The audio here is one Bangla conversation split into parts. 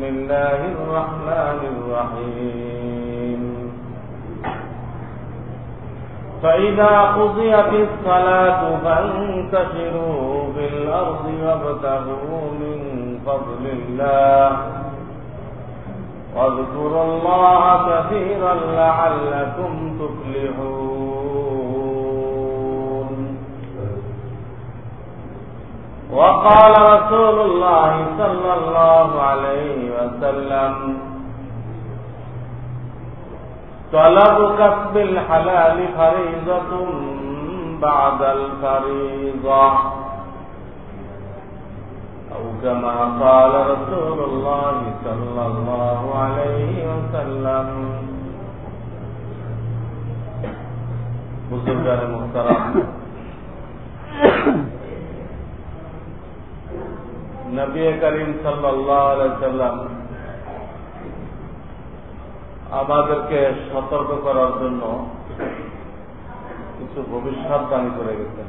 بسم الله الرحمن الرحيم. فإذا قضيت الصلاة فانتشروا في الأرض وابتغوا من فضل الله. واذكروا الله كثيرا لعلكم تفلحون. وقال رسول الله صلى الله عليه وسلم طلب كسب الحلال فريضة بعد الفريضة. أو كما قال رسول الله صلى الله عليه وسلم بزرگان محترم নবী করিম সাল্লাম আমাদেরকে সতর্ক করার জন্য কিছু ভবিষ্যৎবাণী করে গেছেন।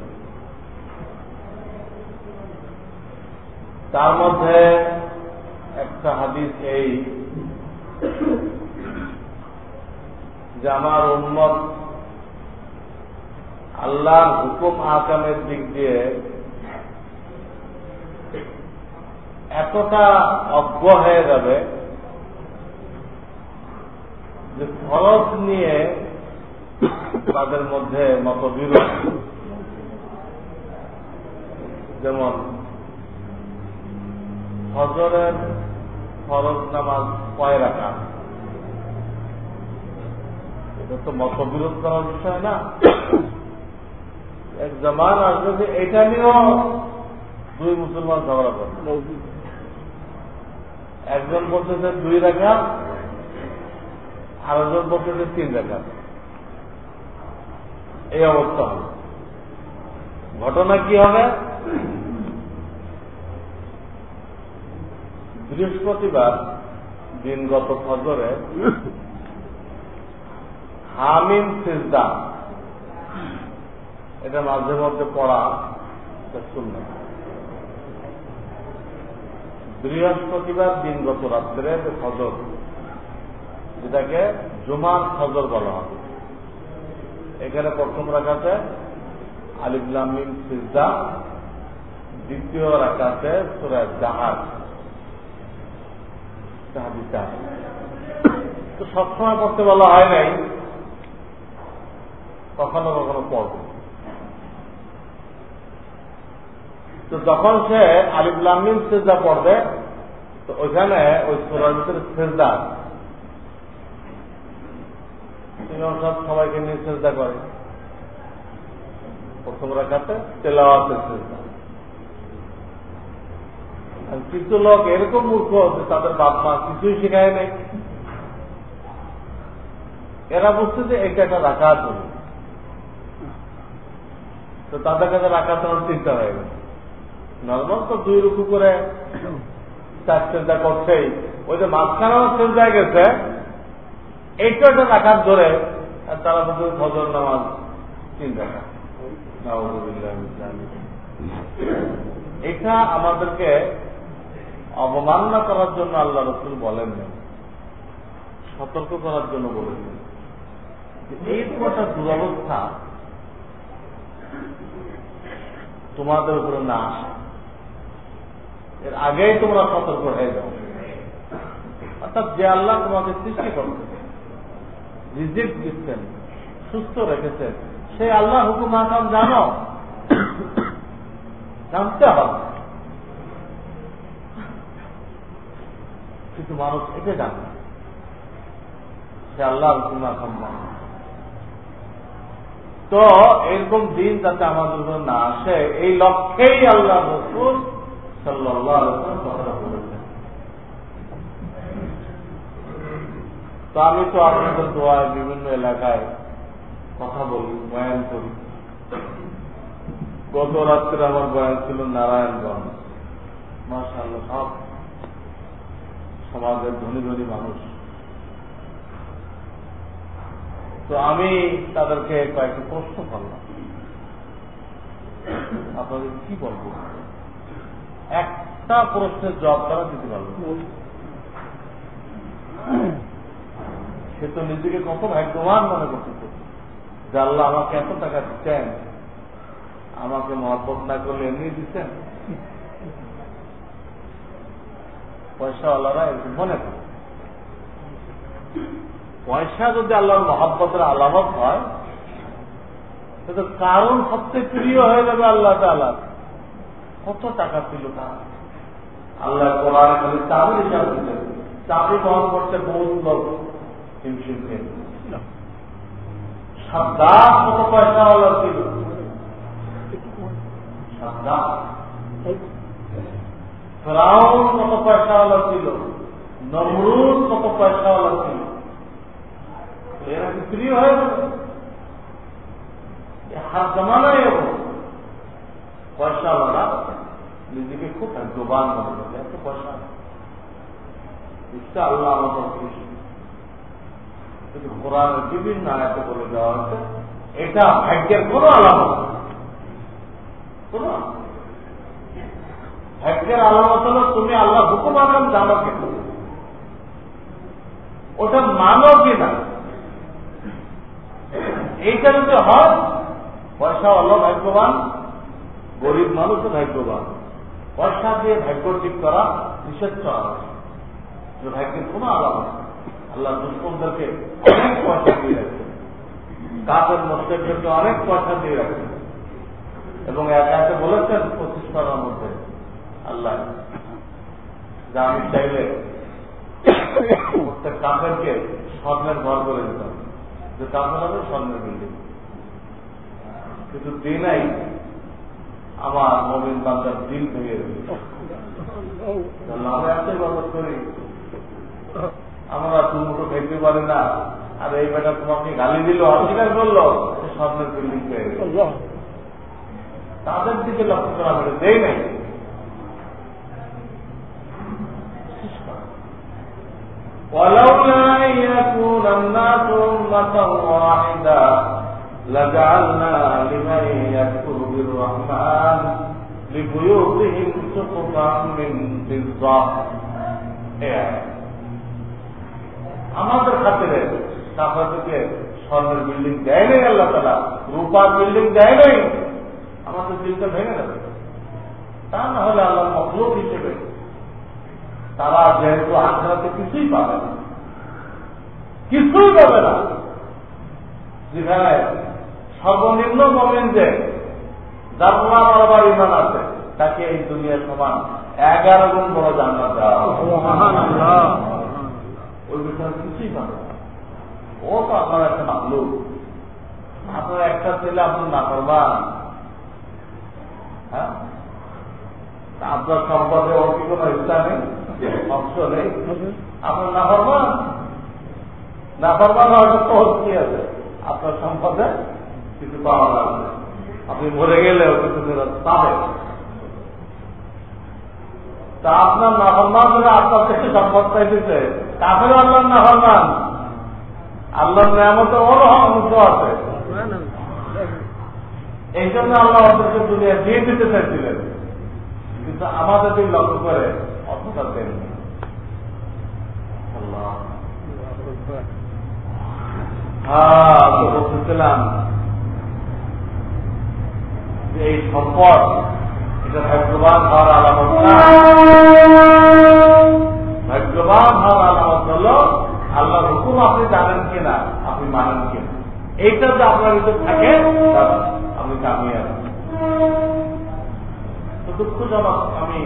তার মধ্যে একটা হাদিস এই যে আমার উন্মত আল্লাহর হুকুম আকামের দিক দিয়ে এতটা অজ্ঞ হয়ে যাবে যে ফরজ নিয়ে তাদের মধ্যে মতবিরোধ। যেমন হজরের ফরজ নামাজ কয় রাখা? এটা তো মত মতবিরোধ করার বিষয় না। এক জমান আসবে যে, এটা নিয়েও দুই মুসলমান ঝগড়া করবে। একজন বলতেছে দুই রেখা আরেকজন বলতেছে তিন রেখা এই অবস্থা হবে। ঘটনা কি হবে? বৃহস্পতিবার দিনগত ফজরে হামিম সিজদা, এটা মাঝে মধ্যে পড়া শুননা বৃহস্পতিবার দিনগত রাত্রে ফজর। যেটাকে জুমার ফজর বলা হবে এখানে প্রথম রাখাতে আলিফুল্লামিন সিজদা, দ্বিতীয় রাখাতে সুরায় জাহাজ। সবসময় পড়তে বলা হয় নাই, কখনো কখনো পড়বে। তো যখন সে আলিফুল্লামিন সেজদা পড়বে, তো ওইখানে ওই সোলার ভিতরে সেজদা সব সবাইকে নিয়ে চেষ্টা করে। প্রথম রাখাতে তেলাওয়াতের চেষ্টা কিছু লোক এরকম মূর্খ যে তাদের বাপ মা কিছুই শেখায় নেই। এরা বুঝছে যে এটা একটা রাখাত হবে তো তাদের কাছে রাখাত আমার চিন্তা হয়ে গেছে। নর্মাল তো দুই রুকু করে চার চিন্তা করছেই। ওই যে মাঝখানেও চিন্তায় গেছে, এইটা একটা রাখাত ধরে তারা বলছে ফজর নামাজ টাকা এটা আমাদেরকে অবমাননা করার জন্য আল্লাহ রসুল বলেন সতর্ক করার জন্য বলেছেন এই একটা দুরবস্থা। তোমাদের উপরে না আসে। এর আগেই তোমরা সতর্ক হয়ে যাও। অর্থাৎ যে আল্লাহ তোমাকে সৃষ্টি করছেন রিজিক দিচ্ছেন, সুস্থ রেখেছেন, সেই আল্লাহ হুকুম হাকাম জানো? জানতে হবে। কিন্তু মানুষ এটা জানে সে আল্লাহ হুকুম হাকাম জানে। তো এরকম দিন যাতে আমাদের না আসে, এই লক্ষ্যেই আল্লাহ রসুল কথাটা আমি তো আপনাদের দোয়ায় বিভিন্ন এলাকায় কথা বলি, বয়ান করি। গত রাত্রে আমার বয়ান ছিল নারায়ণগঞ্জ। মাসাল্লাহ সব সমাজের ধনী ধনী মানুষ। তো আমি তাদেরকে কয়েকটি প্রশ্ন করলাম। আপনাদের কি বলব? একটা প্রশ্নের জবাব তারা দিতে পারবে সে তো নিজেকে কত ভাগ্যবান মনে করতেছে যে আল্লাহ আমাকে এত টাকা দিচ্ছেন, আমাকে মহব্বত না করলে এমনি দিচ্ছেন। পয়সাওয়ালারা এরকম মনে করে। পয়সা যদি আল্লাহর মহাব্বতের আলামত হয় তো কারণ সবচেয়ে প্রিয় হয়ে যাবে আল্লাহ তালা কত টাকা ছিল তার আল্লাহ কোরআন খালি চাবি হিসাব চাবি বহন করতে বহুত লোক হিমশিম খেয়ে কত পয়সাওয়ালা ছিল সাদ্দাম। ফেরাউন কত পয়সাওয়ালা ছিল নমরুদ কত পয়সাওয়ালা ছিল এরা প্রিয় হয়ে হাত জমানাই পয়সাওয়ালা নিজেকে খুব ভাগ্যবান মনে করবে এত পয়সা। ইচ্ছা আল্লাহ আমাদের খুশি কিন্তু কোরআনের বিভিন্ন আয়াতে বলে দেওয়া হচ্ছে এটা ভাগ্যের কোন আলামত ভাগ্যের আলামত হলো তুমি আল্লাহ হুকুম আগাম জানো কেন ওটা মানো কিনা এইটা যদি হয়, পয়সা আল্লাহ ভাগ্যবান। গরিব মানুষও ভাগ্যবান। পয়সা দিয়ে ভাগ্য ঠিক করা নিষেধ করা যে ভাগ্যের কোন আলামত আল্লাহ দুষ্কর্মদেরকে অনেক পয়সা দিয়ে রাখছেন কাপের মস্তেরদেরকে অনেক পয়সা দিয়ে রাখছেন এবং একে বলেছেন পঁচিশ টাকার মধ্যে, আল্লাহ, যা আমি চাইলে প্রত্যেক কাপেরকে স্বর্ণের ঘর করে দিতাম। যে কাপের হবে স্বর্ণের বিল্ডিং। কিন্তু দিনাই আমার মমিন বান্দার দিল ভেঙে আমরা এতই বরবাদ করি আমরা মুঠো খেতে পারি না আর এই বেটা তোমাকে গালি দিল অস্বীকার করলো স্বপ্নের বিল্ডিং পেয়ে তাদের দিকে লক্ষ্য করা হলে দেই নাই ولولا أن يكون الناس أمة واحدة لجعلنا لمن يكفر بالرحمن لبيوتهم سقفا من فضة আমাদের খাতিরে কাফারকে স্বর্ণের বিল্ডিং দেয় নাই আল্লাহ তালা রূপার বিল্ডিং দেয় নাই আমাদের দিলটা ভেঙে যাবে তা না হলে আল্লাহ মকলুক হিসেবে তারা যেহেতু আখড়াতে কিছুই পাবে না কিছুই পাবে না যেখানে সর্বনিম্ন মোমেন যে জানলা বারবার ইমান আছে। তাকে এই দুনিয়ার সমান এগারো গুণ বড় দেওয়া ওই বিষয়ে কিছুই পাবে ও তো আপনার একটা মামলুক আপনার একটা ছেলে আপনার না করবান। হ্যাঁ? আপনার সম্পদে ওর কি কোনো ইচ্ছা নেই? অংশ নেই। আপনার না করবান? না করবান হয়তো কি আছে? আপনার সম্পদে কিছু পাওয়া লাগবে আপনি মরে গেলেও কিছু ফেরত পাবে তা আপনার নাফরমান ধরে আপনার থেকে সম্পদ চাইতেছে কাফের আল্লাহ নাফরমান। আল্লাহর নিয়ামতে ওর অংশ আছে। এই জন্য আল্লাহ অন্তর্কে দুনিয়া দিয়ে দিতে চাইছিলেন। কিন্তু আমাদের দিন লক্ষ্য করে অতটা দেননি হ্যাঁ তো বলতেছিলাম এই সম্পদ, এটা ভাগ্যবান হওয়ার আলামত ভাগ্যবান হওয়ার আলামত হল আল্লাহর হুকুম আপনি জানেন কিনা, আপনি মানেন কিনা। এইটা যে আপনার ভিতরে থাকে আপনি কামিয়ে তো দুঃখজনক, আমি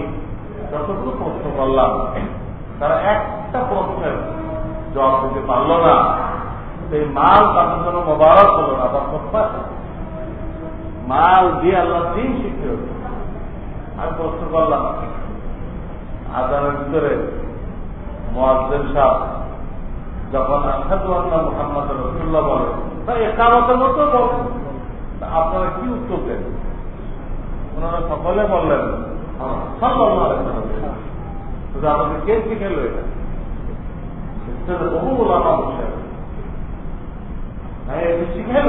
যতটুকু প্রশ্ন করলাম, তারা একটা প্রশ্নের জবাব দিতে পারল না। সেই মাল তাদের জন্য মোবারক হলো না, বা প্রত্যাশ মাল দিয়ে আল্লাহ দিন শিখতে হতো আমি প্রশ্ন করলাম আদানের ভিতরে মোয়াজ্জেন সাহ যখন আল্লাহ মোহাম্মদ রসুল্লাহ বলে তা একামতের মতো আপনারা কি উত্তর দেন? ওনারা সকলে বললেন আমাদের কে শিখেল এটা? বহু ওলামা বসে হ্যাঁ এটি শিখেল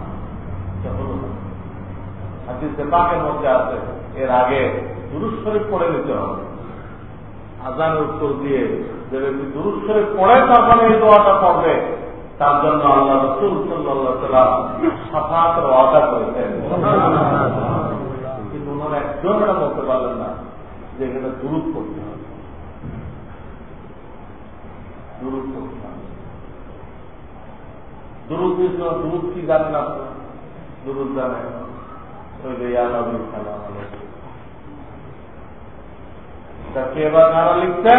পড়ে পাকের মধ্যে আছে, এর আগে দুরুজ শরীফ পড়ে নিতে হবে। আজানের উত্তর দিয়ে যে ব্যক্তি দুরুজ শরীফ পড়ে তারপরে এই দোয়াটা পড়বে। তার জন্য আল্লাহ রসুল সাল্লাহ সাল্লাম সাফাতের ওয়াদা করেছেন। কিন্তু ওনারা একজন এটা বলতে পারলেন না যে এখানে দূরত করতে হবে। দূরত করতে হবে। দুরুদ দুরুদ কি জানেন আপনারা দুরুদ বা কারা লিখছে?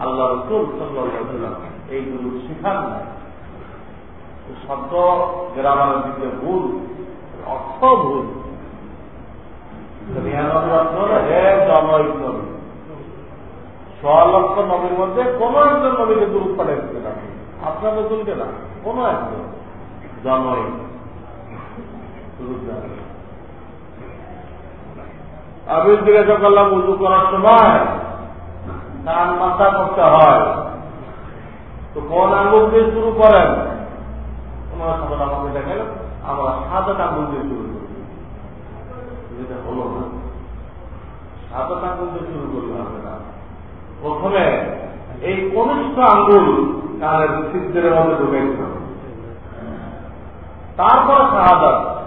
আল্লাহ রসুল এই শিখান শব্দ দিকে ভুল অর্থ ভুল। নবীর মধ্যে কোন একজন নবীকে দূর পাঠাইতে না আপনার নতুনকে না, কোন একজন। জনৈক। আমি জিজ্ঞাসা করলাম উজু করার সময় কান মাথা করতে হয়। তো কোন আঙ্গুল দিয়ে শুরু করেন? ওনারা সবাই আমাকে দেখালেন আমরা সাদা আঙ্গুল দিয়ে শুরু করি যেটা হলো না। সাদা আঙ্গুল দিয়ে শুরু করতে হবে না প্রথমে এই কনিষ্ঠ আঙ্গুল কানের সিদ্ধের মধ্যে হবে। তারপরে শাহাদাত।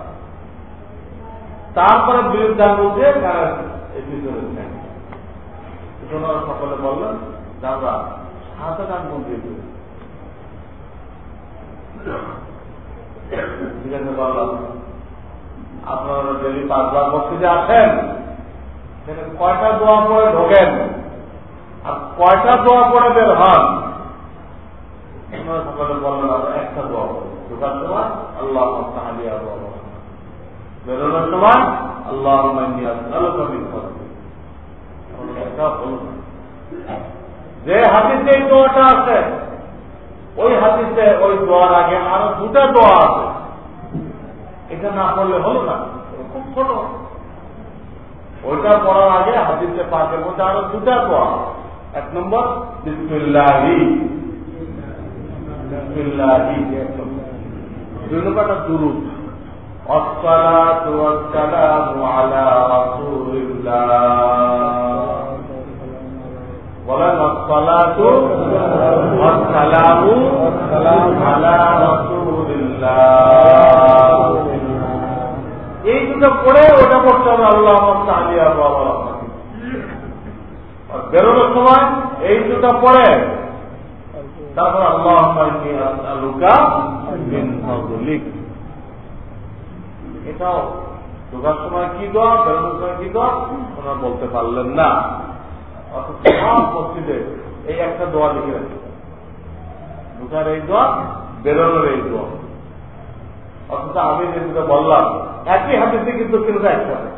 তারপরে বিরুদ্ধে দিয়ে কানের ভিতরে ওনারা সকলে বললেন, যে আমরা সাদা আঙ্গুল দিয়ে দেব জিজ্ঞাসা করলাম, আপনারা ডেলি পাঁচবার মসজিদে আসেন, সেখানে কয়টা দোয়া পরে ঢোকেন? আর কয়টা দোয়া পরে বের হন? সকলে বললেন একটা দোয়া পড়ি ঢোকার সময় আল্লাহ তাহালিয়া দোয়া যে হাতিতে দোয়াটা আছে, ওই হাতিতে ওই দোয়ার আগে আরও দুটা দোয়া আছে। এটা না পড়লে হলো না, খুব ছোট। ওইটা পড়ার আগে হাতিতে পাকের মধ্যে আরও দুটা দোয়া এক নম্বর, বিসমিল্লাহি। বিসমিল্লাহি দুই নম্বরটা الصلاة والسلام على رسول الله বলেন الصلاة والسلام على رسول الله এই দুটো পড়ে ওটা পড়তে হবে আল্লাহ আলিয়া বাবা বেরোনোর সময় এই দুটো পড়ে তারপর আল্লাহ আলুকা লিখ এটাও ঢোকার সময় কি দোয়া, বেরোনোর সময় কি দোয়া? ওনারা বলতে পারলেন না। মসজিদে এই একটা দোয়া লিখে রাখছে ঢোকার এই দোয়া, বেরোনোর এই দোয়া। অথচ আমি যেগুলো বললাম, একই হাতিতে কিন্তু কিন্তু একসাথে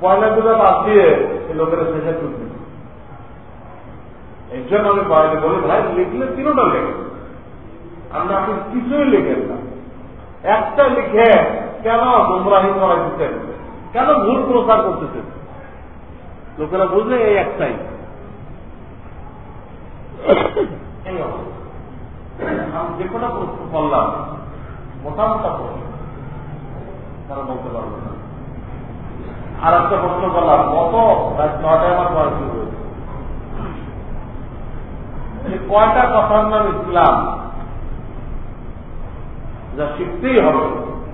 পয়লা দুটো বাদ দিয়ে লোকেরা শেষে তুলবে এই জন্য আমি বাইরে বলি, ভাই, লিখলে তিনোটা লেখে আমরা আপনি কিছুই লিখেন না। একটা লিখে কেন গুমরাহি করা দিচ্ছেন কেন ভুল প্রচার করতেছেন? লোকেরা বুঝলে এই একটাই। যে কটা প্রশ্ন করলাম, মোটামোটা প্রশ্ন। তারা বলতে পারবে না। আর একটা প্রশ্ন করলাম কত রাত আমার পড়া শুরু কয়টা কথার নাম ইসলাম যা শিখতেই হবে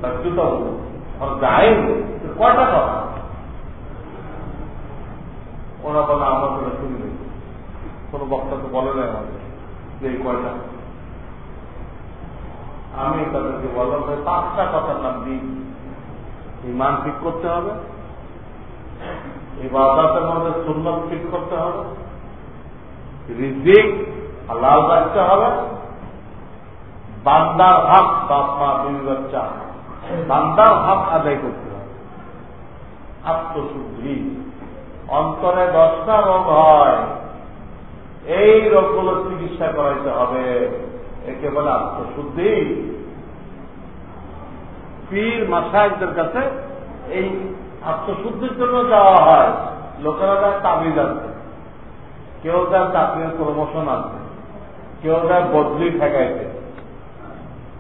বাধ্যতামূলক আর যায় কয়টা কথা ওরা বলে, আমার করে শুনবে কোন বক্তা তো বলে নাই আমাদের যে এই কয়টা। আমি তাদেরকে বললাম যে পাঁচটা কথার নাম দিই ইমান ঠিক করতে হবে এই বাদাতের মধ্যে সুন্নত ঠিক করতে হবে, রিজিক হালাল রাখতে হবে বান্দার হক বাপ মা দুই বাচ্চা। বান্দার হক আদায় করতে হবে। আত্মশুদ্ধি। অন্তরে দশটা রোগ হয়। এই রোগগুলোর চিকিৎসা করাইতে হবে। একে বলে আত্মশুদ্ধি। পীর মাসায়কদের কাছে এই আত্মশুদ্ধির জন্য যাওয়া হয়। লোকেরা তার তাবিজ আছে কেউ তার চাকরির প্রমোশন আছে কেউ তার বদলি ঠেকাইতে।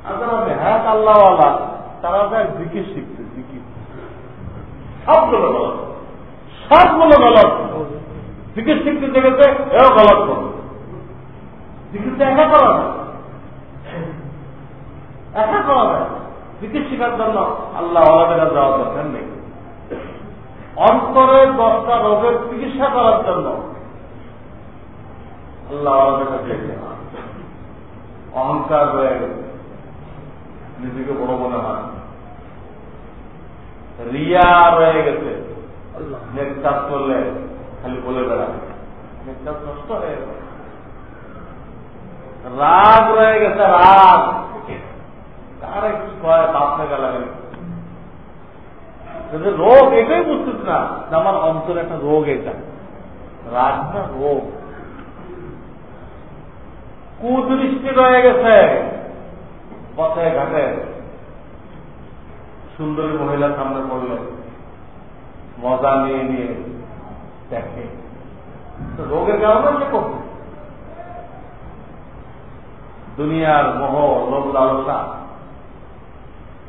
আল্লাহওয়ালা, তারা তার জিকির শিখছে, জিকির। সবগুলো গলত। সবগুলো গলত। জিকির শিখতে দেখেছে এও গলত করবে জিকির একা করা যায়। একা করা যায়। শিখার জন্য আল্লাহ আলাদা যাওয়া দরকার নেই। অন্তরে দশটা রোগের চিকিৎসা করার জন্য আল্লাহ আলাদা অহংকার হয়ে গেছে। নিজেকে বড় মনে হয়। রিয়া রয়ে গেছে। নেট করলে খালি বলে বেড়ায়। নেট নষ্ট হয়ে গেছে। রাগ রয়ে গেছে রাগ। কারে কি কয় বাপ থেকে লাগে রোগ এটাই বুঝতেছি না আমার অন্তরে একটা রোগ এটা। রাগটা রোগ। কুদৃষ্টি রয়ে গেছে। পথে ঘাটে সুন্দরী মহিলার সামনে পড়লে মজা নিয়ে নিয়ে দেখে। রোগের কারণে সে করছে। দুনিয়ার মোহ, লোভ, লালসা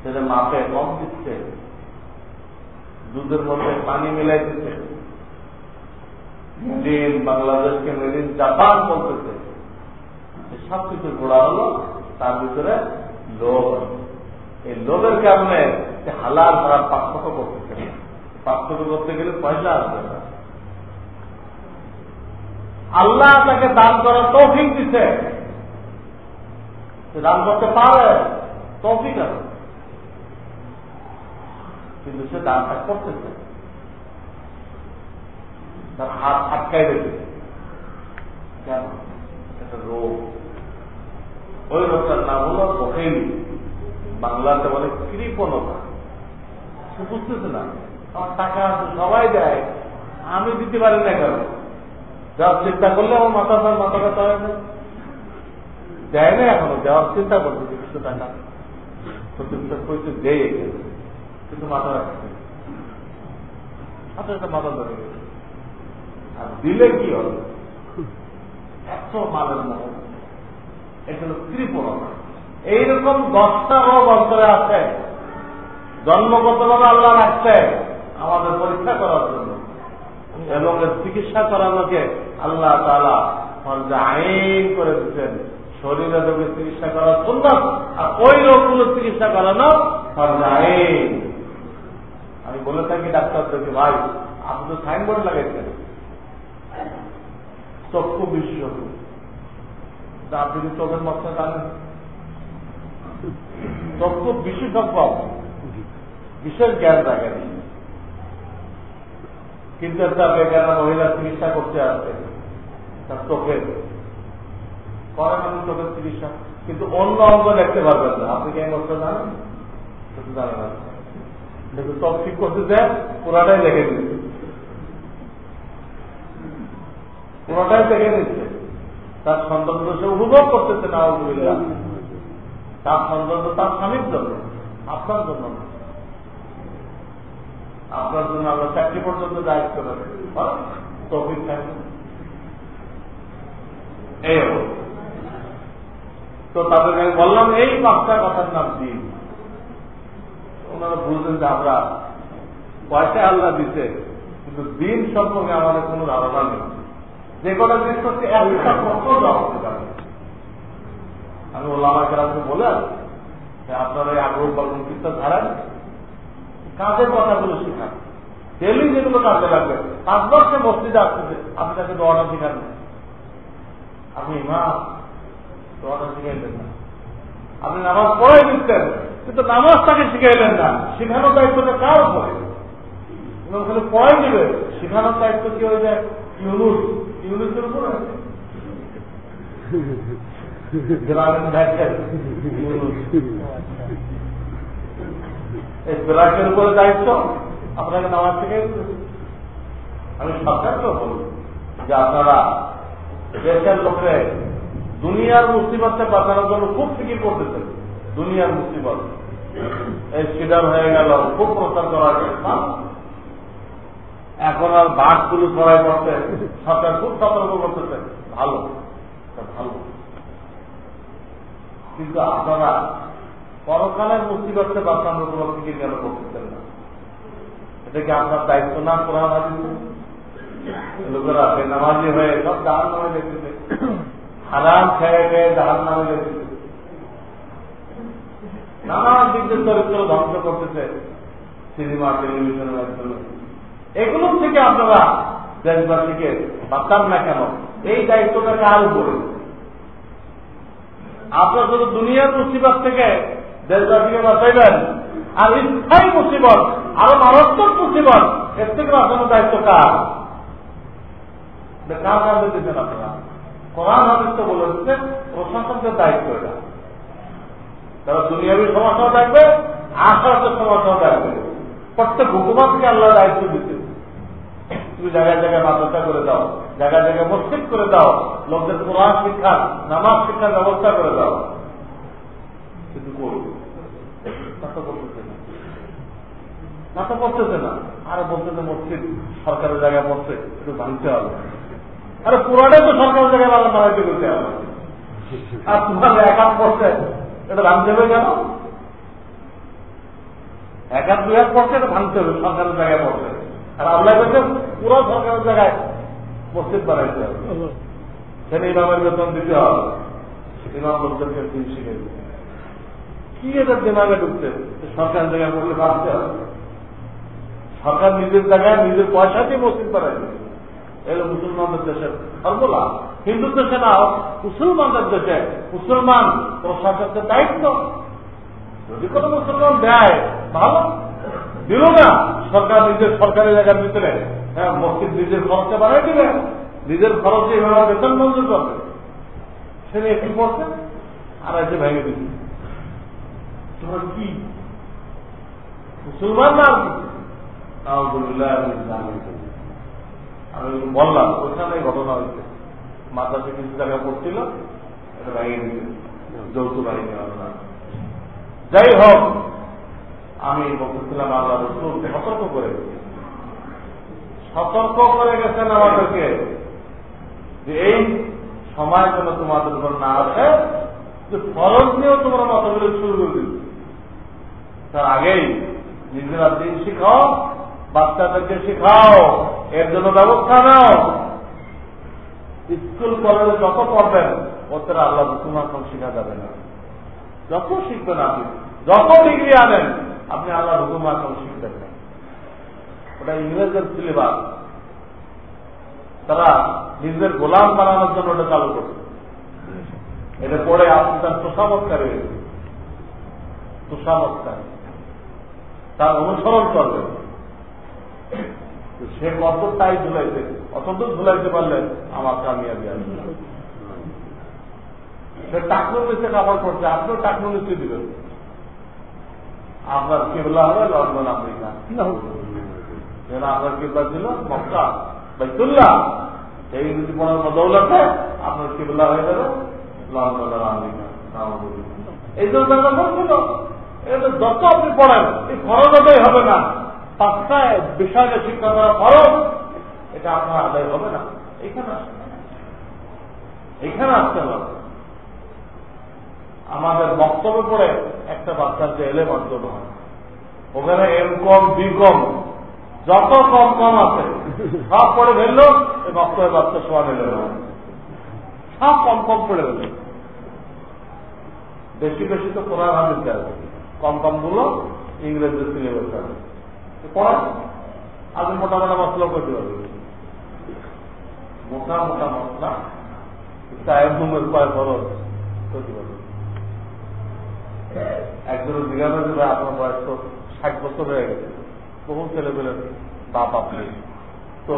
সেটা মাপে কম দিচ্ছে, দুধের মধ্যে পানি মিলাই দিচ্ছে মেদিন বাংলাদেশকে মেদিন জাপান বলতেছে। সব কিছু ঘোড়া হলো তার ভিতরে লোভ। এই লোভের কারণে হালাল খারাপ পার্থক্য করতেছে পার্থক্য করতে গেলে পয়সা আসবে না। আল্লাহ তাকে দান করার তৌফিক সে দান করতে পারে, তৌফিক আছে। কিন্তু সে দানটা করতেছে। তার হাত আটকাই রেখেছে কেন? এটা রোগ। ওই রোগটার নাম হলো বহেলি বাংলাতে বলে কৃপণতা। বুঝতেছে না, আমার টাকা আছে, সবাই দেয়। আমি দিতে পারি না কেন? যাওয়ার চিন্তা করলে আমার মাথা তার মাথা ব্যথা হয় না। দেয় না এখনও, দেওয়ার চিন্তা করছে কিছু টাকা প্রতিষ্ঠা করতে দেয় কিন্তু মাথা রাখছে মাথা মাথা ধরে গেছে। আর দিলে কি হবে? এত মালের মতো এটা হলো কৃপণতা এইরকম দশটা রোগ অন্তরে আছে। জন্মগতভাবে আল্লাহ রাখছে আমাদের পরীক্ষা করার জন্য। এবং চিকিৎসা করানোকে আল্লাহ তালা আইন করে দিচ্ছেন শরীরে রোগের চিকিৎসা করার জন্য। আর ওই রোগগুলো চিকিৎসা করানো আইন। আমি বলে থাকি ডাক্তারদেরকে, ভাই, আপনি তো সাইনবোর্ড লাগাইছেন। চক্ষু বিশেষজ্ঞ আপনি কি চোখের মতো জানেন চক্ষু বিশেষজ্ঞ বিশেষ জ্ঞান রাখেন কিন্তু একটা বেকার মহিলা চিকিৎসা করতে আসবে তার চোখের। করেন আমি চোখের চিকিৎসা। কিন্তু অন্য অঙ্গ দেখতে পারবেন না। আপনি কি এই অবস্থা জানেন? জানেন না। কিন্তু সব ঠিক করতে দেন, পুরাটাই দেখে দিচ্ছে পুরোটাই দেখে নিচ্ছে। তার সন্তান সে উপভোগ করতেছে না তার সন্তান তার স্বামীর জন্য, আপনার জন্য আপনার জন্য আমরা চাকরি পর্যন্ত দায়িত্ব তফিক থাকবে তো তাদেরকে আমি বললাম, এই পাঁচটা কথার নাম দিন ওনারা বুঝলেন যে আমরা পয়সা আল্লাহ দিতে কিন্তু দিন সম্পর্কে আমাদের কোন ধারণা নেই। যে কটা জিনিস করছে একটা প্রশ্ন পারে। আমি ওলামা কেরামকে বলে যে, আপনারা এই আগ্রহ বা চিন্তা ধারান। কাজের কথাগুলো শেখান। ডেলি যেগুলো কাজে লাগবে পাঁচ বছর মসজিদে আসতেছে আপনি তাকে দোয়াটা শিখান আপনি মা দোয়াটা শিখাইলেন না। আপনি নামাজ পড়াই দিচ্ছেন কিন্তু নামাজ তাকে শিখাইলেন না। শেখানোর দায়িত্বটা কার উপরে? পড়াই দিবে। শেখানোর দায়িত্ব কি হয়ে যায়? ইউনুস। উপরে দায়িত্ব, আপনাকে নামাজ থেকে আমি সরকারকেও বলি যে আপনারা দেশের দুনিয়ার মুসিবতটা বাঁচানোর জন্য খুব ফিকির করতেছেন। দুনিয়ার মুসিবত। এই সিডার হয়ে গেল, খুব প্রচার করা এখন আর বাঘগুলো ছড়াই পড়ছে সরকার খুব সতর্ক করতেছে। ভালো ভালো। কিন্তু আপনারা পরকালের মুসিবতকে বাঁচানোর কোনো ফিকির কেন করতেছেন না। এটা কি আপনার দায়িত্ব না, কোরআন হাদিস? লোকেরা নামাজি হয়ে সব জাহান নামে দেখতেছে হারাম খেয়ে খেয়ে জাহান নামে দেখতেছে নানা দিক দিয়ে চরিত্র ধ্বংস করতেছে সিনেমা, টেলিভিশনের মাধ্যমে। এগুলো থেকে আপনারা দেশবাসীকে বাঁচান না কেন? এই দায়িত্বটা কার উপরে আপনার শুধু দুনিয়ার মুসিবত থেকে দেশবাসীকে বাঁচাইবেন, আর স্থায়ী মুসিবত, আরও মারাত্মক মুসিবত, এর থেকে বাঁচানোর দায়িত্ব কার? কার কাজ দিচ্ছেন আপনারা? কোরআন হাদিস তো বলে দিচ্ছে দায়িত্ব এটা। তারা দুনিয়াবী সমস্যাও প্রত্যেক হুকুমাতকে আল্লাহ দায়িত্ব দিচ্ছে। তুমি জায়গায় জায়গায় মাদ্রাসা করে দাও জায়গায় জায়গায় মসজিদ করে দাও, লোকদের কোরআন শিক্ষা, নামাজ শিক্ষার ব্যবস্থা করে দাও। কিন্তু মাথা পড়তেছে না। আরে বলতেছে মসজিদ, সরকারের জায়গায় পড়ছে একটু ভাঙতে হবে। আরে পুরাটাই তো সরকারের জায়গায় বাংলা বানাইতে করতে হবে। আর তোমার একাত পড়ছে এটা ভাঙতে হবে কেন? একাত দুই হাত পড়ছে এটা ভাঙতে হবে, সরকারের জায়গায় পড়ছে আর আল্লাহ বলছেন পুরো সরকারের জায়গায় মসজিদ বানাইতে হবে। সেখানে ইমামের বেতন দিতে হবে। ইমাম লোকদেরকে দিন শিখে দিতে কি এটা দিমাগে ঢুকছে? সরকারের জায়গায় পড়লে ভাবতে হবে। সরকার নিজের জায়গায় নিজের পয়সাতেই মসজিদ বানাই এলো মুসলমানদের দেশের সর্বলা হিন্দু দেশে না মুসলমানদের দেশে মুসলমান প্রশাসকের দায়িত্ব। যদি কোনো মুসলমান দেয় ভালো। দিল না সরকার নিজের সরকারি জায়গার ভিতরে হ্যাঁ মসজিদ নিজের খরচে বানাই দিবে নিজের খরচে এভাবে বেতন মঞ্জুর করবে। সে নিয়ে কি করছে? আর এসে ভেঙে দিচ্ছে তোমরা কি মুসলমান না আমি বললাম ওইখানে ঘটনা হয়েছে। মাদ্রাসে কিছু জায়গায় পড়ছিল যৌথ বাহিনী যাই হোক, আমি বলতেছিলাম, আল্লাহ রসুলকে সতর্ক করে সতর্ক করে গেছেন আমাদেরকে যে এই সময় যেন তোমাদের উপর না আসে যে ফরজ নিয়েও তোমরা মতবিরোধ শুরু করে দিল তার আগেই নিজেরা দিন শিখাও, বাচ্চাদেরকে শিখাও, এর জন্য ব্যবস্থা নাও। স্কুল, কলেজে যত পড়বেন, ওদের আল্লাহ মুসলমান শিখা যাবে না। যত শিখবেন আপনি, যত ডিগ্রি আনেন, আপনি আল্লাহ হুকুম আসন শিখবেন না ওটা ইংরেজের সিলেবাস। তারা নিজের গোলাম বানানোর জন্য ওটা চালু করছে। এটা পড়ে আপনি তার তোষামৎকার তোষামৎকার তার অনুসরণ করবে। সে কত তাই ধুলাইছে অতদূর ধুলাইতে পারলে আমার কামিয়াবি আসবে সে টাকনুর নিচে কাপড় পড়ছে আপনিও টাকনুর নিচে দিবেন। আপনার কেবলা হবে, লন্ডন আমেরিকা। যেন আপনার কেবলা ছিল মক্কা, বাইতুল্লাহ। এই নীতিপণার বদৌলতে আপনার কেবলা হয়ে যাবে এই জন্য এটা যত আপনি পড়েন, এই খরচ আদায় হবে না। পাঁচটা বিষয়কে শিক্ষা করা খরচ এটা আপনার আদায় হবে না। আসবে এখানে আসতে হবে। আমাদের বক্তব্য পড়ে একটা বাচ্চার যে এলে অর্জন হয়। ওখানে এম কম, বি কম যত কম কম আছে, সব পড়ে ফেলল এই বক্তব্যের বাচ্চা সোয়ান এলে সব কম কম পড়ে ফেলল বেশি বেশি তো কোরআন হাদিসে আছে কম কমগুলো ইংরেজির সিলেবাস আছে পড়া, আজ মোটা মোটা মশলা করতে পারবে মোটা মোটা মশলা তায়ের কয় খরচ করতে পারবে একজন জিজ্ঞাসা আপনার বয়স তো ষাট বছর হয়ে গেছে। বহু ছেলে পেলে বাপ আপনি তো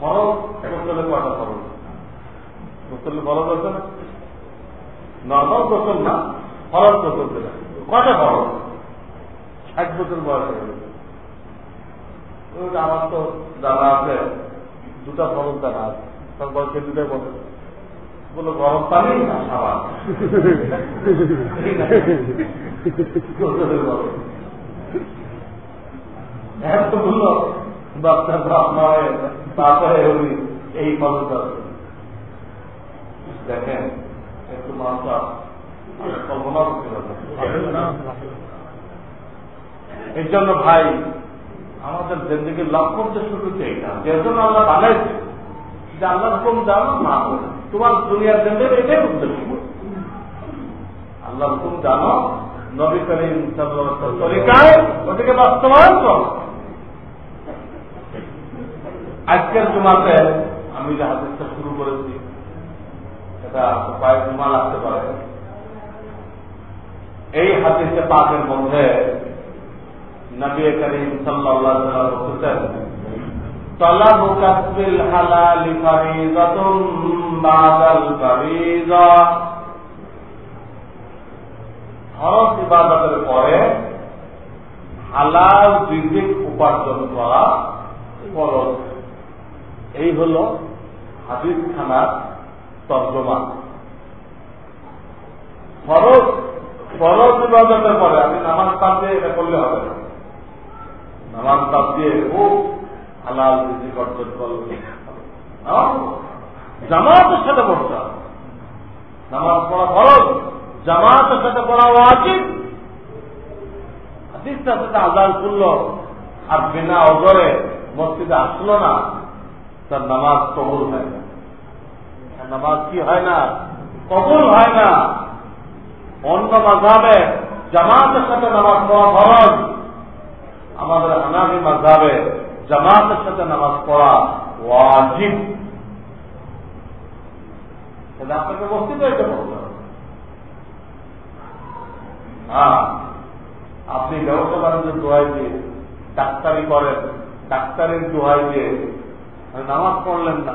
খরচ গোসলে কয়টা খরচ গোসলে খরচ আছে না? নর্মাল গোসল না? খরচ গোসল কয়টা খরচ ষাট বছর বয়স হয়ে আমার তো জানা আছে দুটা খরচ জানা আছে। তার বয়সে দুটাই বলে বলো গরম পানি না সাবান নয় তারপরে উনি এই আছে দেখেন, একটু মানুষটা কল্পনা করতে এই জন্য ভাই, আমাদের জিন্দগির লক্ষ্য যে শুরুতে এটা যে জন্য যে আল্লাহ হুকুম জানো না তোমার দুনিয়ার জিন্দগি এটাই উদ্দেশ্য। আল্লাহ হুকুম জানো নবী করিম তরিকায় ওটাকে বাস্তবায়ন করো। আজকের জুমাতে আমি যে হাদিসটা শুরু করেছি এটা কয়েক জুমা লাগতে পারে এই হাদিসে পাকের মধ্যে নবী করিম সাল্লাল্লাহু আলাইহি বলতেন طلب كسب الحلال فريضة بعد الفريضة ফরজ ইবাদতের পরে হালাল রিজিক উপার্জন করা ফরজ এই হল হাদিস খানার তর্জমা। ফরজ ফরজ ইবাদতের পরে আপনি নামাজ পাপ দিয়ে এটা করলে হবে না। নামাজ পাপ দিয়ে খুব হালাল রিজিক অর্জন করলে জামাতের সাথে পড়তে হবে। নামাজ পড়া ফরজ, জামাতের সাথে পড়া উচিত হাদিসটার সাথে আজাদ করল আর বিনা অজরে মসজিদে আসলো না তার নামাজ কবুল হয় না। নামাজ কি হয় না? কবুল হয় না। অন্য মাঝাবে জামাতের সাথে নামাজ পড়া ফরজ। আমাদের হানাফি মাঝাবে জামাতের সাথে নামাজ পড়া ওয়াজিব। তাহলে আপনাকে মসজিদে এটা আপনি ব্যবসা বাণিজ্যের দোয়াই দিয়ে, ডাক্তারি করেন, ডাক্তারের দোহাই দিয়ে নামাজ পড়লেন না,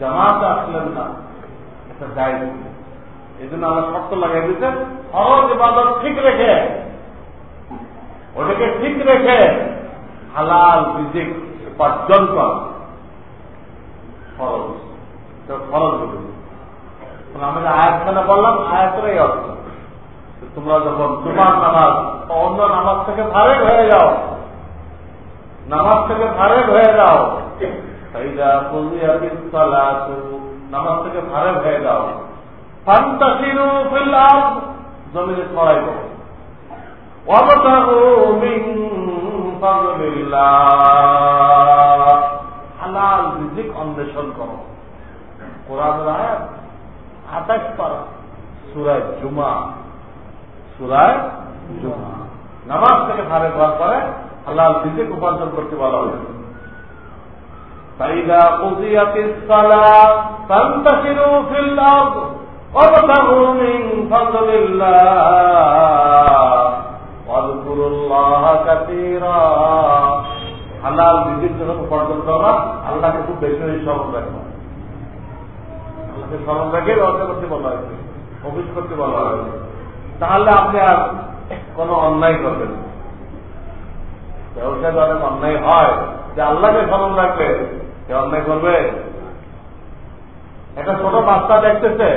জামাতে আসলেন না, এটা যায় এই জন্য আমরা শর্ত লাগাই দিচ্ছেন সহজ ইবাদত ঠিক রেখে, ওটাকে ঠিক রেখে হালাল রিজিক উপার্জন কর। ফরজ ফরজ বলি আমি আয়াতখানে বললাম? আয়াতের এই অর্থ। তোমরা যখন তোমার নামাজ অন্য নামাজ থেকে ফারেক হয়ে যাও নামাজ থেকে ফারেক হয়ে যাও। নামাজ থেকে ফারেক হয়ে যাও। ফান্তাসিরু ফিল আরদ, জমিনে ছড়াই ওয়াবতাগু হালাল অন্বেষণ করো। কোরআনের আয়াত আঠাশ পারা সূরা জুমা। সুরায় জুমা। নামাজ থেকে ফারে হওয়ার পরে হালাল রিজিক উপার্জন করতে বলা হয়েছে فإذا قضيت الصلاة فانتشروا في الأرض وابتغوا من فضل الله واذكروا الله كثيرا হালাল রিজিক যখন উপার্জন করা আল্লাহকে খুব বেশি বেশি স্মরণ রাখবা আল্লাহকে স্মরণ রেখে ব্যবসা করতে বলা হয়েছে অফিস করতে বলা হয়েছে তাহলে আপনি আর কোনো অন্যায় করবেন না। ব্যবসায় অনেক অন্যায় হয়, যে আল্লাহকে স্মরণ রাখবে সে অন্যায় করবে? একটা ছোট বাচ্চা দেখতেছে,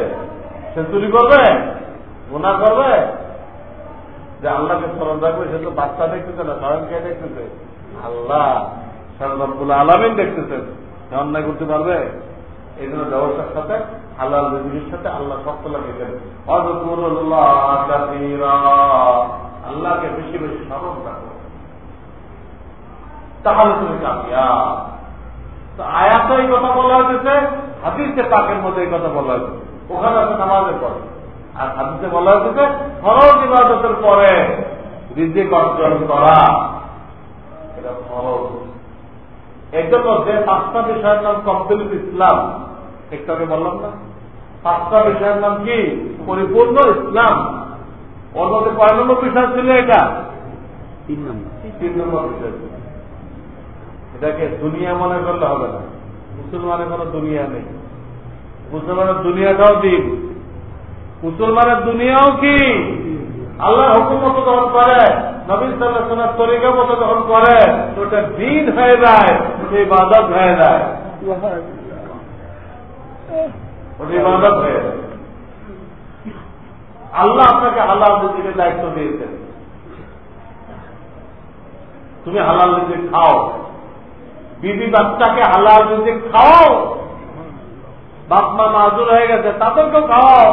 সে চুরি করবে? গুণা করবে? যে আল্লাহকে স্মরণ রাখবে, সে তো বাচ্চা দেখতেছে না, স্বয়ং কে দেখতেছে? আল্লাহ সর্বগুলো আলামিন দেখতেছেন সে অন্যায় করতে পারবে? এই জন্য ব্যবসার সাথে, হালাল রিজিকের সাথে আল্লাহ শক্ত লাগিয়েছেন আল্লাহকে বেশি বেশি স্মরণ রাখো তাহলে তুমি কামিয়া তো আয়াত এই কথা বলা হয়েছে হাদিসে পাকের মধ্যে এই কথা বলা হয়েছে ওখানে আছে নামাজের পরে। আর হাদিসে বলা হয়েছে ফরজ ইবাদতের পরে রিজিক অর্জন করা। এটা ফরজ। জন্য যে পাঁচটা বিষয়ের নাম কমপ্লিট ইসলাম একটু আগে বললাম না। পাঁচটা বিষয়ের নাম কি? পরিপূর্ণ ইসলাম। ওর মধ্যে কয় নম্বর বিষয় ছিল এটা? তিন নম্বর। তিন নম্বর বিষয় ছিল। এটাকে দুনিয়া মনে করলে হবে না। মুসলমানের কোন দুনিয়া নেই। মুসলমানের দুনিয়াটাও দিন। মুসলমানের দুনিয়াও কি? আল্লাহ হুকুম মতো গ্রহণ করে নবীন সাল্লাহ তরিকা মতো গ্রহণ করে তো ওটা দিন হয়ে যায় সেই বাদত হয়ে যায়। ওটা ইবাদত হয়ে যায়। আল্লাহ আপনাকে হালাল রিজিকের দায়িত্ব দিয়েছেন। তুমি হালাল রিজিক খাও। বিবি বাচ্চাকে হালাল রিজিক খাও বাপ মা মাজুর হয়ে গেছে, তাদেরকেও খাও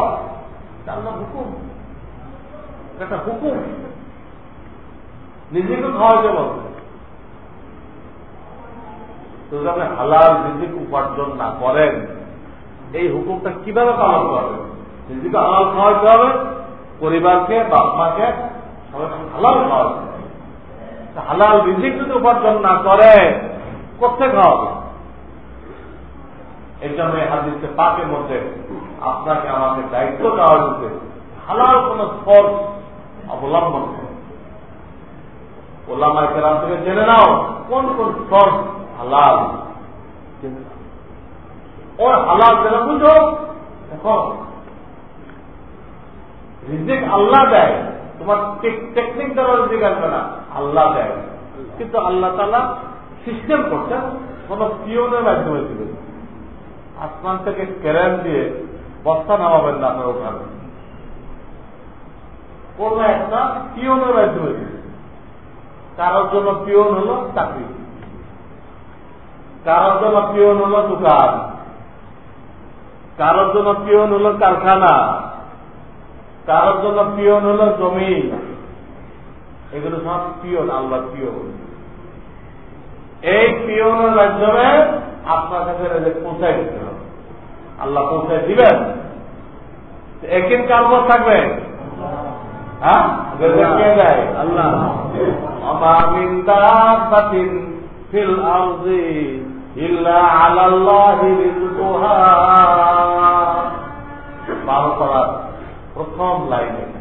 এটা আল্লাহর হুকুম। এটা হুকুম। নিজেকে খাওয়া যাবে তো আপনি হালাল রিজিক উপার্জন না করেন, এই হুকুমটা কীভাবে পালন করবেন? নিজেকে হালাল খাওয়াইতে হবে, পরিবারকে, বাপ মাকে, সবাইকে হালাল খাওয়াতে হবে। হালাল রিজিক যদি উপার্জন না করে করতে খাওয়াবে এই জন্য হাদিসে পাকের মধ্যে আপনাকে আমাকে দায়িত্ব দেওয়া হয়েছে হালাল কোন ফর্স অবলম্বন ওলামায় কেরাম থেকে জেনে নাও কোন কোন ফর্স হালাল। ওর হালাল জেনে বুঝো, দেখো, রিজিক আল্লাহ দেয়, তোমার টেকনিক দ্বারা রিজিক আসবে না, আল্লাহ দেয়। কিন্তু আল্লাহ তালা সিস্টেম করছেন, কোন পিওনের মাধ্যমে দিবেন। আসমান থেকে ক্যারেন দিয়ে বস্তা নামাবেন না আপনার ওখানে। কোন একটা পিওনের মাধ্যমে দিবে কারোর জন্য পিওন হলো চাকরি। কারোর জন্য পিওন হলো দোকান। কারোর জন্য পিওন হলো কারখানা। কারোর জন্য পিওন হলো জমি। এগুলো সব পিওন আল্লাহ পিওন এই পিওনের মাধ্যমে আপনার কাছে রেজেক্ট পৌঁছায় দিতে হবে। আল্লাহ পৌঁছায় দিবেন। একদিন কার উপর থাকবে? হ্যাঁ? রেজেক্ট কে দেয়? আল্লাহ। ফিল আরদি ইল্লা আলাল্লাহি রিজকুহা বারো করার প্রথম লাইন।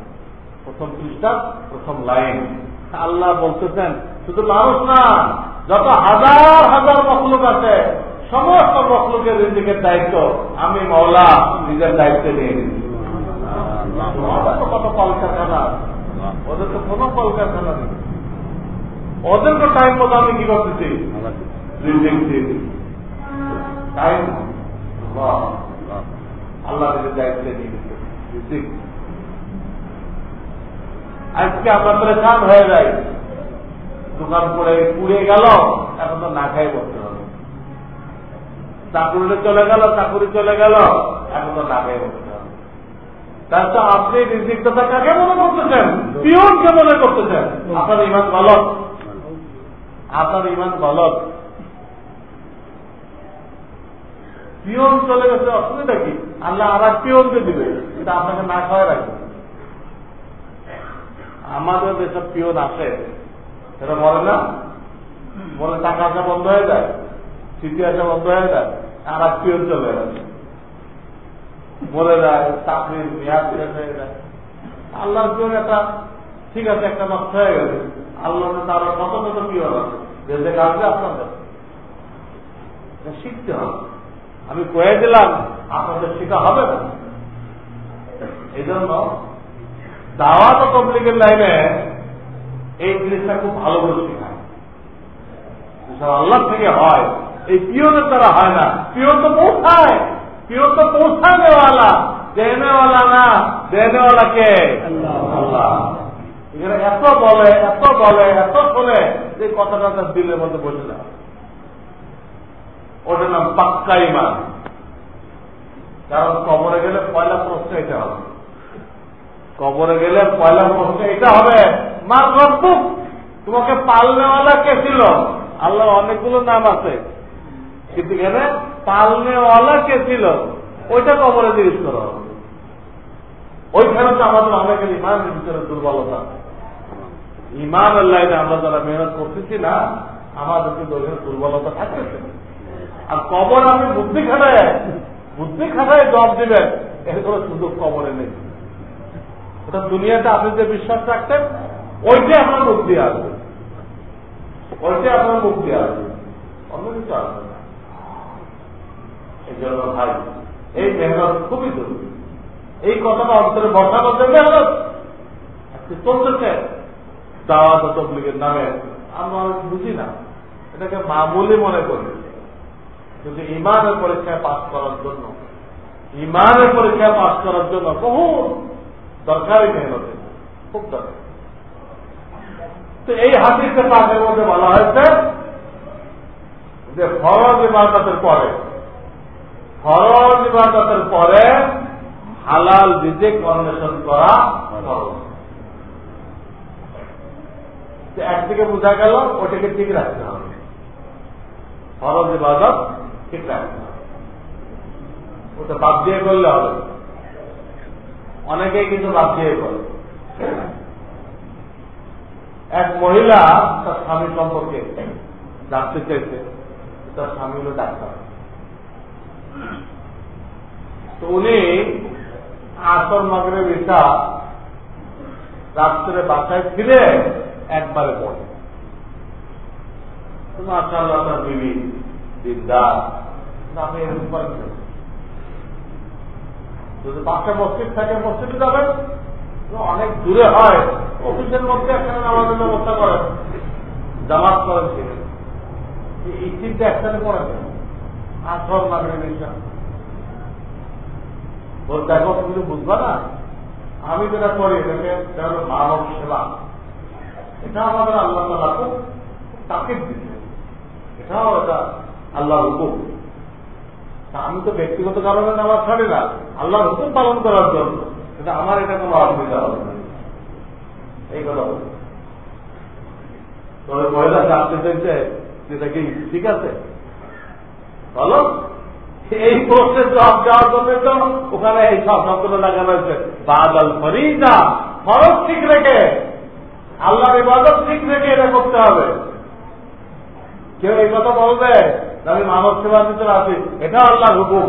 প্রথম পৃষ্ঠা প্রথম লাইন। আল্লাহ বলতেছেন শুধু মানুষ না যত হাজার হাজার মখলুক আছে, সমস্ত মখলুকের রিজিকের দায়িত্ব আমি মৌলা নিজের দায়িত্বে নিয়ে নিচ্ছি কত কলকারখানা ওদের তো কোনো কলকারখানা নেই। ওদের তো টাইম মতো আমি কি করতেছি? টাইম আল্লাহ। নিজের দায়িত্বে নিয়ে নিচ্ছে। আজকে আমরা পরেশান হয়ে যাই দোকান করে পুড়ে গেল, এখন তো না খাই বসতে হবে। চাকুরিটা চলে গেল, চাকুরি চলে গেল, এখন তো না খাই বসতে হবে। তার তো আপনি রিজিকটা কাকে মনে করতেছেন? পিওনকে মনে করতেছেন? আপনার ইমান গলত। আপনার ইমান গলত। পিওন চলে গেছে, অসুবিধা কি? আল্লাহ আর এক পিওনকে দিবে এটা আপনাকে না খাওয়া রাখবে। আমাদের যেসব পিওন আসে সেটা বলে না। বলে টাকা আসা বন্ধ হয়ে যায়, চিঠি আসা বন্ধ হয়ে যায়, আর পিওন চলে যাবে বলে যায়, চাকরির মেয়াদ শেষ হয়ে যায়। আল্লাহর পিওন একটা, ঠিক আছে, একটা নষ্ট হয়ে গেছে। আল্লাহ তার কত কত পিওন আছে যে আসবে আপনাদের। শিখতে হবে। আমি কয়ে দিলাম, আপনাদের শেখা হবে না। এই জন্য দাওয়াত ও তবলিগের লাইনে এই জিনিসটা খুব ভালো করে শেখায়। আল্লাহ থেকে হয়। এই পিওনের দ্বারা হয় না। পিওন তো পৌঁছায়। পিওন তো পৌঁছায় নেওয়ালা দেনেওয়ালা না। দেনেওয়ালা কে এখানে এত বলে এত বলে, এত শোনে যে কথাটা তার দিলের মধ্যে বসে না ওটার নাম পাক্কা ইমান কারণ কবরে গেলে পয়লা প্রশ্ন এটা হবে। কবরে গেলে পয়লা প্রশ্ন এটা হবে, মা রব্বুক তোমাকে পালনেওয়ালা কে ছিল? আল্লাহ অনেকগুলো নাম আছে। কিন্তু এখানে পালনেওয়ালা কে ছিল? ওইটা কবরে জিজ্ঞেস করা। ওইখানে তো আমাদের অনেকের ইমানের ভিতরে দুর্বলতা। ইমান লাইনে আমরা যারা মেহনত করতেছি না আমাদের কিন্তু ওইখানে দুর্বলতা থাকতেছে। আর কবর আপনি বুদ্ধি খাটায় বুদ্ধি খাটায় জব দিবেন, এর কোনো সুযোগ কবরে নেই। ওটা দুনিয়াতে আপনি যে বিশ্বাস রাখতেন ওইটাই আপনার মুক্তি আসবে। ওইটাই আপনার মুক্তি আসবে। অন্য কিছু আসবে না। এই জন্য ভাই, এই মেহনত খুবই জরুরি। এই কথাটা অন্তরে বসানোর জন্য মেহনত চলতেছে দাওয়াত তবলিগের নামে, আমরা বুঝি না। এটাকে মামুলি মনে করি। কিন্তু ইমানের পরীক্ষায় পাশ করার জন্য, ইমানের পরীক্ষায় পাশ করার জন্য বহু দরকারি মেহনত খুব দরকার। তো এই হাতিতে পাকের মধ্যে বলা হয়েছে যে ফরজ ইবাদতের পরে, ফরজ ইবাদতের পরে হালাল রিজেক অন্বেষণ করা ফরজ। একদিকে বোঝা গেল ওটাকে ঠিক রাখতে হবে। ফরজ ইবাদত ঠিক রাখতে হবে। ওটা বাদ দিয়ে করলে হবে অনেকেই কিন্তু বাদ দিয়ে করে। এক মহিলা তার স্বামী সম্পর্কে জানতে চাইছে, তার স্বামী হলো ডাক্তার। তো উনি আসর নগরে বিশা রাত্রে বাসায় ফিরে একবারে পড়ে। মাশাল্লাহ তার বিবি দিনদার। আপনি এরকম যদি বাসা মসজিদ থাকে, মসজিদে যাবেন। অনেক দূরে হয়, অফিসের মধ্যে একখানে নামাজের ব্যবস্থা করেন। জামাত করেন সেখানে। এই চিন্তা একসাথে করেন। নাগরে বিশ্বাস ওর দেখো, তুমি বুঝবা না? আমি যেটা করি, এটাকে মানব সেবা। এটা আমাদের আল্লাহ তাকে দিচ্ছে এটাও এটা আল্লাহর হুকুম। আমি তো ব্যক্তিগত কারণে নামাজ ছাড়ি না। আল্লাহর হুকুম পালন করার জন্য। কিন্তু আমার এটা কোনো অসুবিধা হবে না। এই কথা তবে মহিলা জানতে চাইছে সেটা কি ঠিক আছে? বলো। এই প্রশ্নের জবাব দেওয়ার জন্য তো ওখানে এই সব শব্দটা লাগানো হয়েছে বাদল ফরিদা। ফরজ ঠিক রেখে, আল্লাহর ইবাদত ঠিক রেখে এটা করতে হবে। কেউ এই কথা বলবে? আমি মানব সেবার ভিতরে আছি এটা আল্লাহর হুকুম।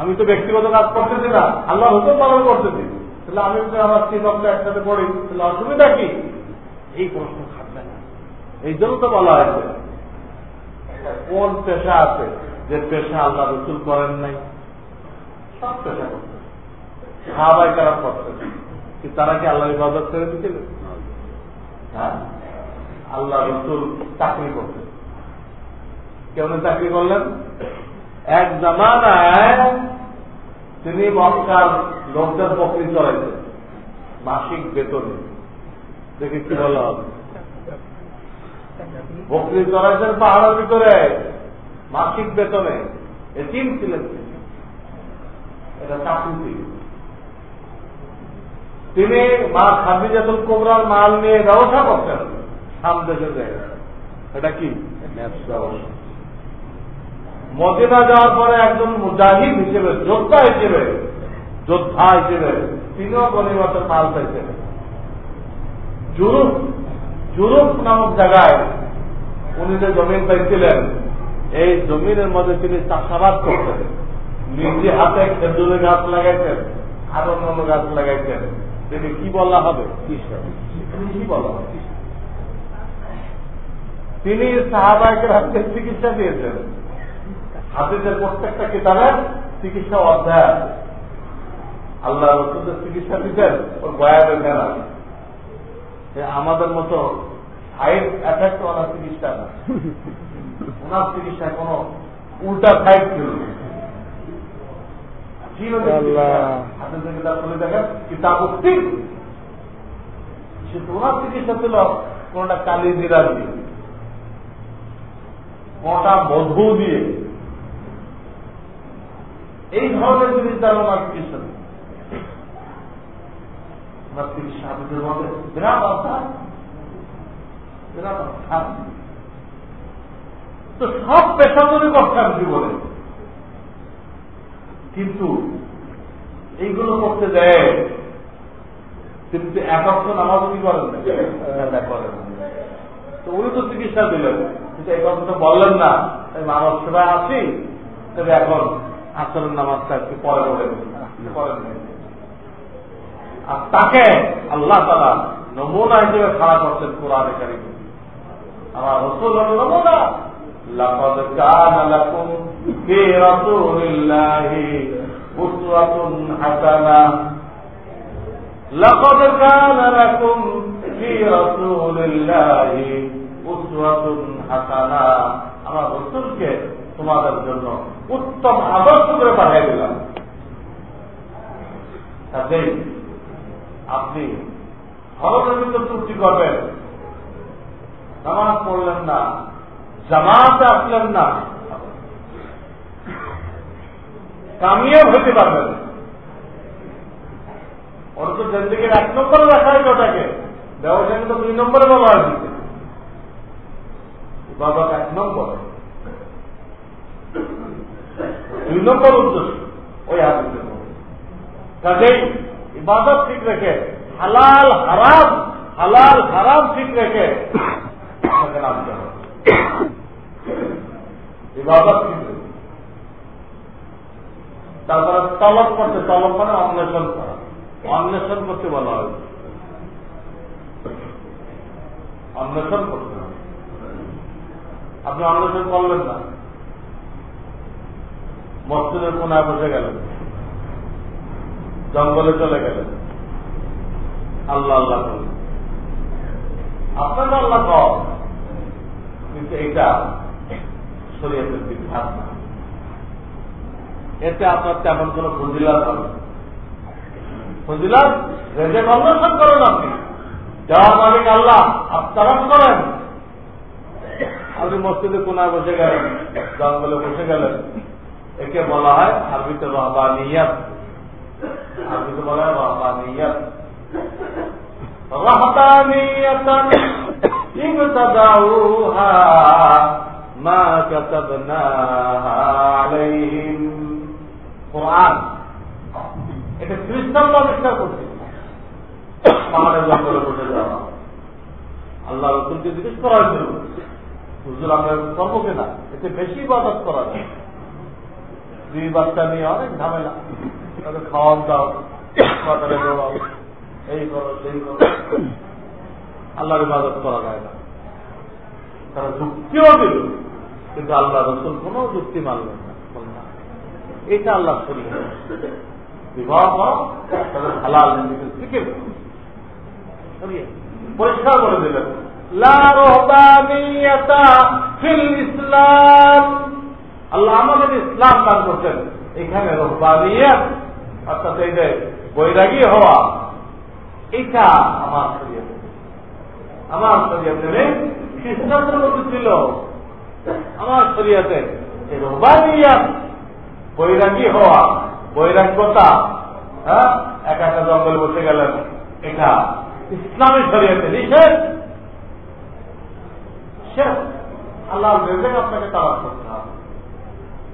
আমি তো ব্যক্তিগত কাজ করতেছি না, আল্লাহর হুকুম পালন করতেছি। তাহলে আমি যদি আমার তিন অক্ষর একসাথে পড়ি, তাহলে অসুবিধা কি? এই প্রশ্ন থাকবে না। এই জন্য তো বলা হয়েছে কোন পেশা আছে যে পেশা আল্লাহ রসুল করেন নাই? সব পেশা করতে সাহাবাই কারা করতেন কি তারা কি আল্লাহ ইবাদত করে দিচ্ছিলেন হ্যাঁ আল্লাহ রসুল চাকরি করতেন কেমন চাকরি করলেন? এক জামানায় তিনি মক্কার লোকদের বকরি চড়াইছেন মাসিক বেতনে। দেখে কি হবে। বকরি চড়াইছেন পাহাড়ের ভিতরে। মাসিক বেতনে। এটিম ছিলেন এটা চাকরি ছিল। তিনি মা খাদিজাতুল কোবরার মাল নিয়ে ব্যবসা করতেন। সামদেশের জায়গায় এটা কি? ব্যবসা। মদিনা যাওয়ার পরে একজন মুজাহিদ হিসেবে, যোদ্ধা হিসেবে যোদ্ধা হিসেবে, তিনিও গণিমতের মাল পাইছেন জুরুপ জুরুপ নামক জায়গায় উনি যে জমিন পাইছিলেন এই জমিনের মধ্যে তিনি চাষাবাদ করতেন। নিজে হাতে খেজুরের গাছ লাগাইছেন আর অন্যান্য গাছ লাগাইছেন তিনি কি বলা হবে? কি বলা হবে। তিনি সাহাবাহিক হাতে চিকিৎসা দিয়েছেন। হাতিদের প্রত্যেকটা কিতাবের চিকিৎসা অধ্যায় আছে। আল্লাহ রসুলের চিকিৎসা দিতেন ওর বয়ানের জ্ঞান আছে আমাদের মতো সাইড এফেক্ট ওনার চিকিৎসা না। ওনার চিকিৎসায় কোন উল্টা সাইড ছিল দেখেন কিতাব সে ওনার চিকিৎসা কোনটা কালি জিরা দিয়ে। কোনটা মধু দিয়ে। এই ধরনের জিনিস দ্বারা ওনার তো সব পেশাদারি করতাম জীবনে। কিন্তু এইগুলো করতে দেয়, কিন্তু এক অর্থ নামাজ কি করেন তো উনি তো চিকিৎসা দিলেন। কিন্তু এই কথা তো বললেন না। তাই মানব সেবায় আছি। তবে এখন আসরের নামাজটা একটু পরে পরে পরে আর তাকে আল্লাহ তালা নমুনা হিসেবে খাড়া করছেন কোরআন কারিম আমার রসুল হল নমুনা لقد كان لكم في رسول الله أسوة حسنة لقد كان لكم في رسول الله أسوة حسنة আমার রসুলকে তোমাদের জন্য উত্তম আদর্শ করে পাঠিয়ে দিলাম। কাজেই আপনি ভিতর ত্রুটি করবেন। নামাজ পড়লেন না, জামাতে আসলেন না। কামিয়াব হতে পারবেন। ওর তো জেন্দিগির এক নম্বরে রাখা হয়েছে ওটাকে ব্যবসাকে তো দুই নম্বরে ব্যবহার দিচ্ছে বাবা এক নম্বর। দুই নম্বর উদ্দেশ্য। ওই হাদিসের মধ্যে। কাজেই ইবাদত ঠিক রেখে, হালাল হারাম হালাল হারাম ঠিক রেখে ইবাদত ঠিক রেখে। তারপরে তলব করতে, তলব মানে অন্বেষণ করা। অন্বেষণ করতে বলা হয়েছে অন্বেষণ করতে হবে আপনি অন্বেষণ করলেন না। মসজিদের কোনায় বসে গেলেন। জঙ্গলে চলে গেলেন। আল্লাহ আল্লাহ করলেন। আপনার আল্লাহ কম কিন্তু এটা শরীয়তের বিধান না। এতে আপনার তেমন কোন ফজিলাত হবে। ফজিলাত রেজেক অন্বেষণ করেন আপনি। যাওয়ার মালিক আল্লাহ, আত্মারাম করেন। আপনি মসজিদে কোনায় বসে গেলেন, জঙ্গলে বসে গেলেন। একে বলা হয় আরবিতে রহবানিয়াত আরবিতে বলা হয় রহবানিয়াত আলাইহিম। কোরআন। এটা আল্লাহ রসুলকে জিজ্ঞেস করা হয়েছিল হুজুর, আমরা এতে বেশি ইবাদত করা যায়। দুই বাচ্চা নিয়ে অনেক ঝামেলা। তাদের খাওয়ান দাও সকালে দৌড়াও এই করো, সেই করো। আল্লাহর ইবাদত করা যায় না। তারা যুক্তিও দিল, কিন্তু আল্লাহ রসুল কোন যুক্তি মানলেন না এটা আল্লাহ শরীর বিবাহ তাদের হালাল শিখে পরিষ্কার করে দিলেন, লা রহবানিয়াতা ফিল ইসলাম। আল্লাহ আমাদের ইসলাম দান করছেন। এখানে অর্থাৎ এই যে বৈরাগী হওয়া, এটা আমার শরীয়তে আমার শরীয়তে নেই খ্রিস্টানদের মধ্যে ছিল। আমার শরীয়তে এই রহবানিয়াত, বৈরাগী হওয়া, বৈরাগ্যতা হ্যাঁ একা একা জঙ্গলে বসে গেলেন, এটা ইসলামী শরীয়তে নিষেধ। আল্লাহ আপনাকে তালাশ করতে হবে।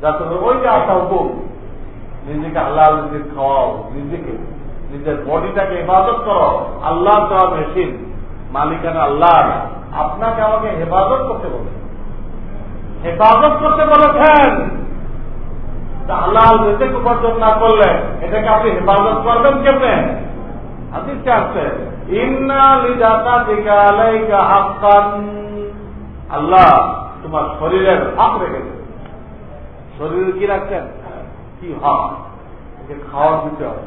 যাতে ওই যে আশা হুকুম নিজেকে আল্লাহ নিজে খাওয়াও, নিজেকে, নিজের বডিটাকে হেফাজত করো আল্লাহ দেওয়া মেশিন, মালিকানা আল্লাহ আপনাকে আমাকে হেফাজত করতে বলে। হেফাজত করতে বলেছেন আল্লাহ রেজেক উপার্জন না করলে এটাকে আপনি হেফাজত করবেন কেমনে? হাদিসে আছে, ইন্না লিদাতা দিকা আল্লাহ তোমার শরীরের হক রেখেছে। শরীরে কি রাখছেন? কি হক একে দিতে হবে।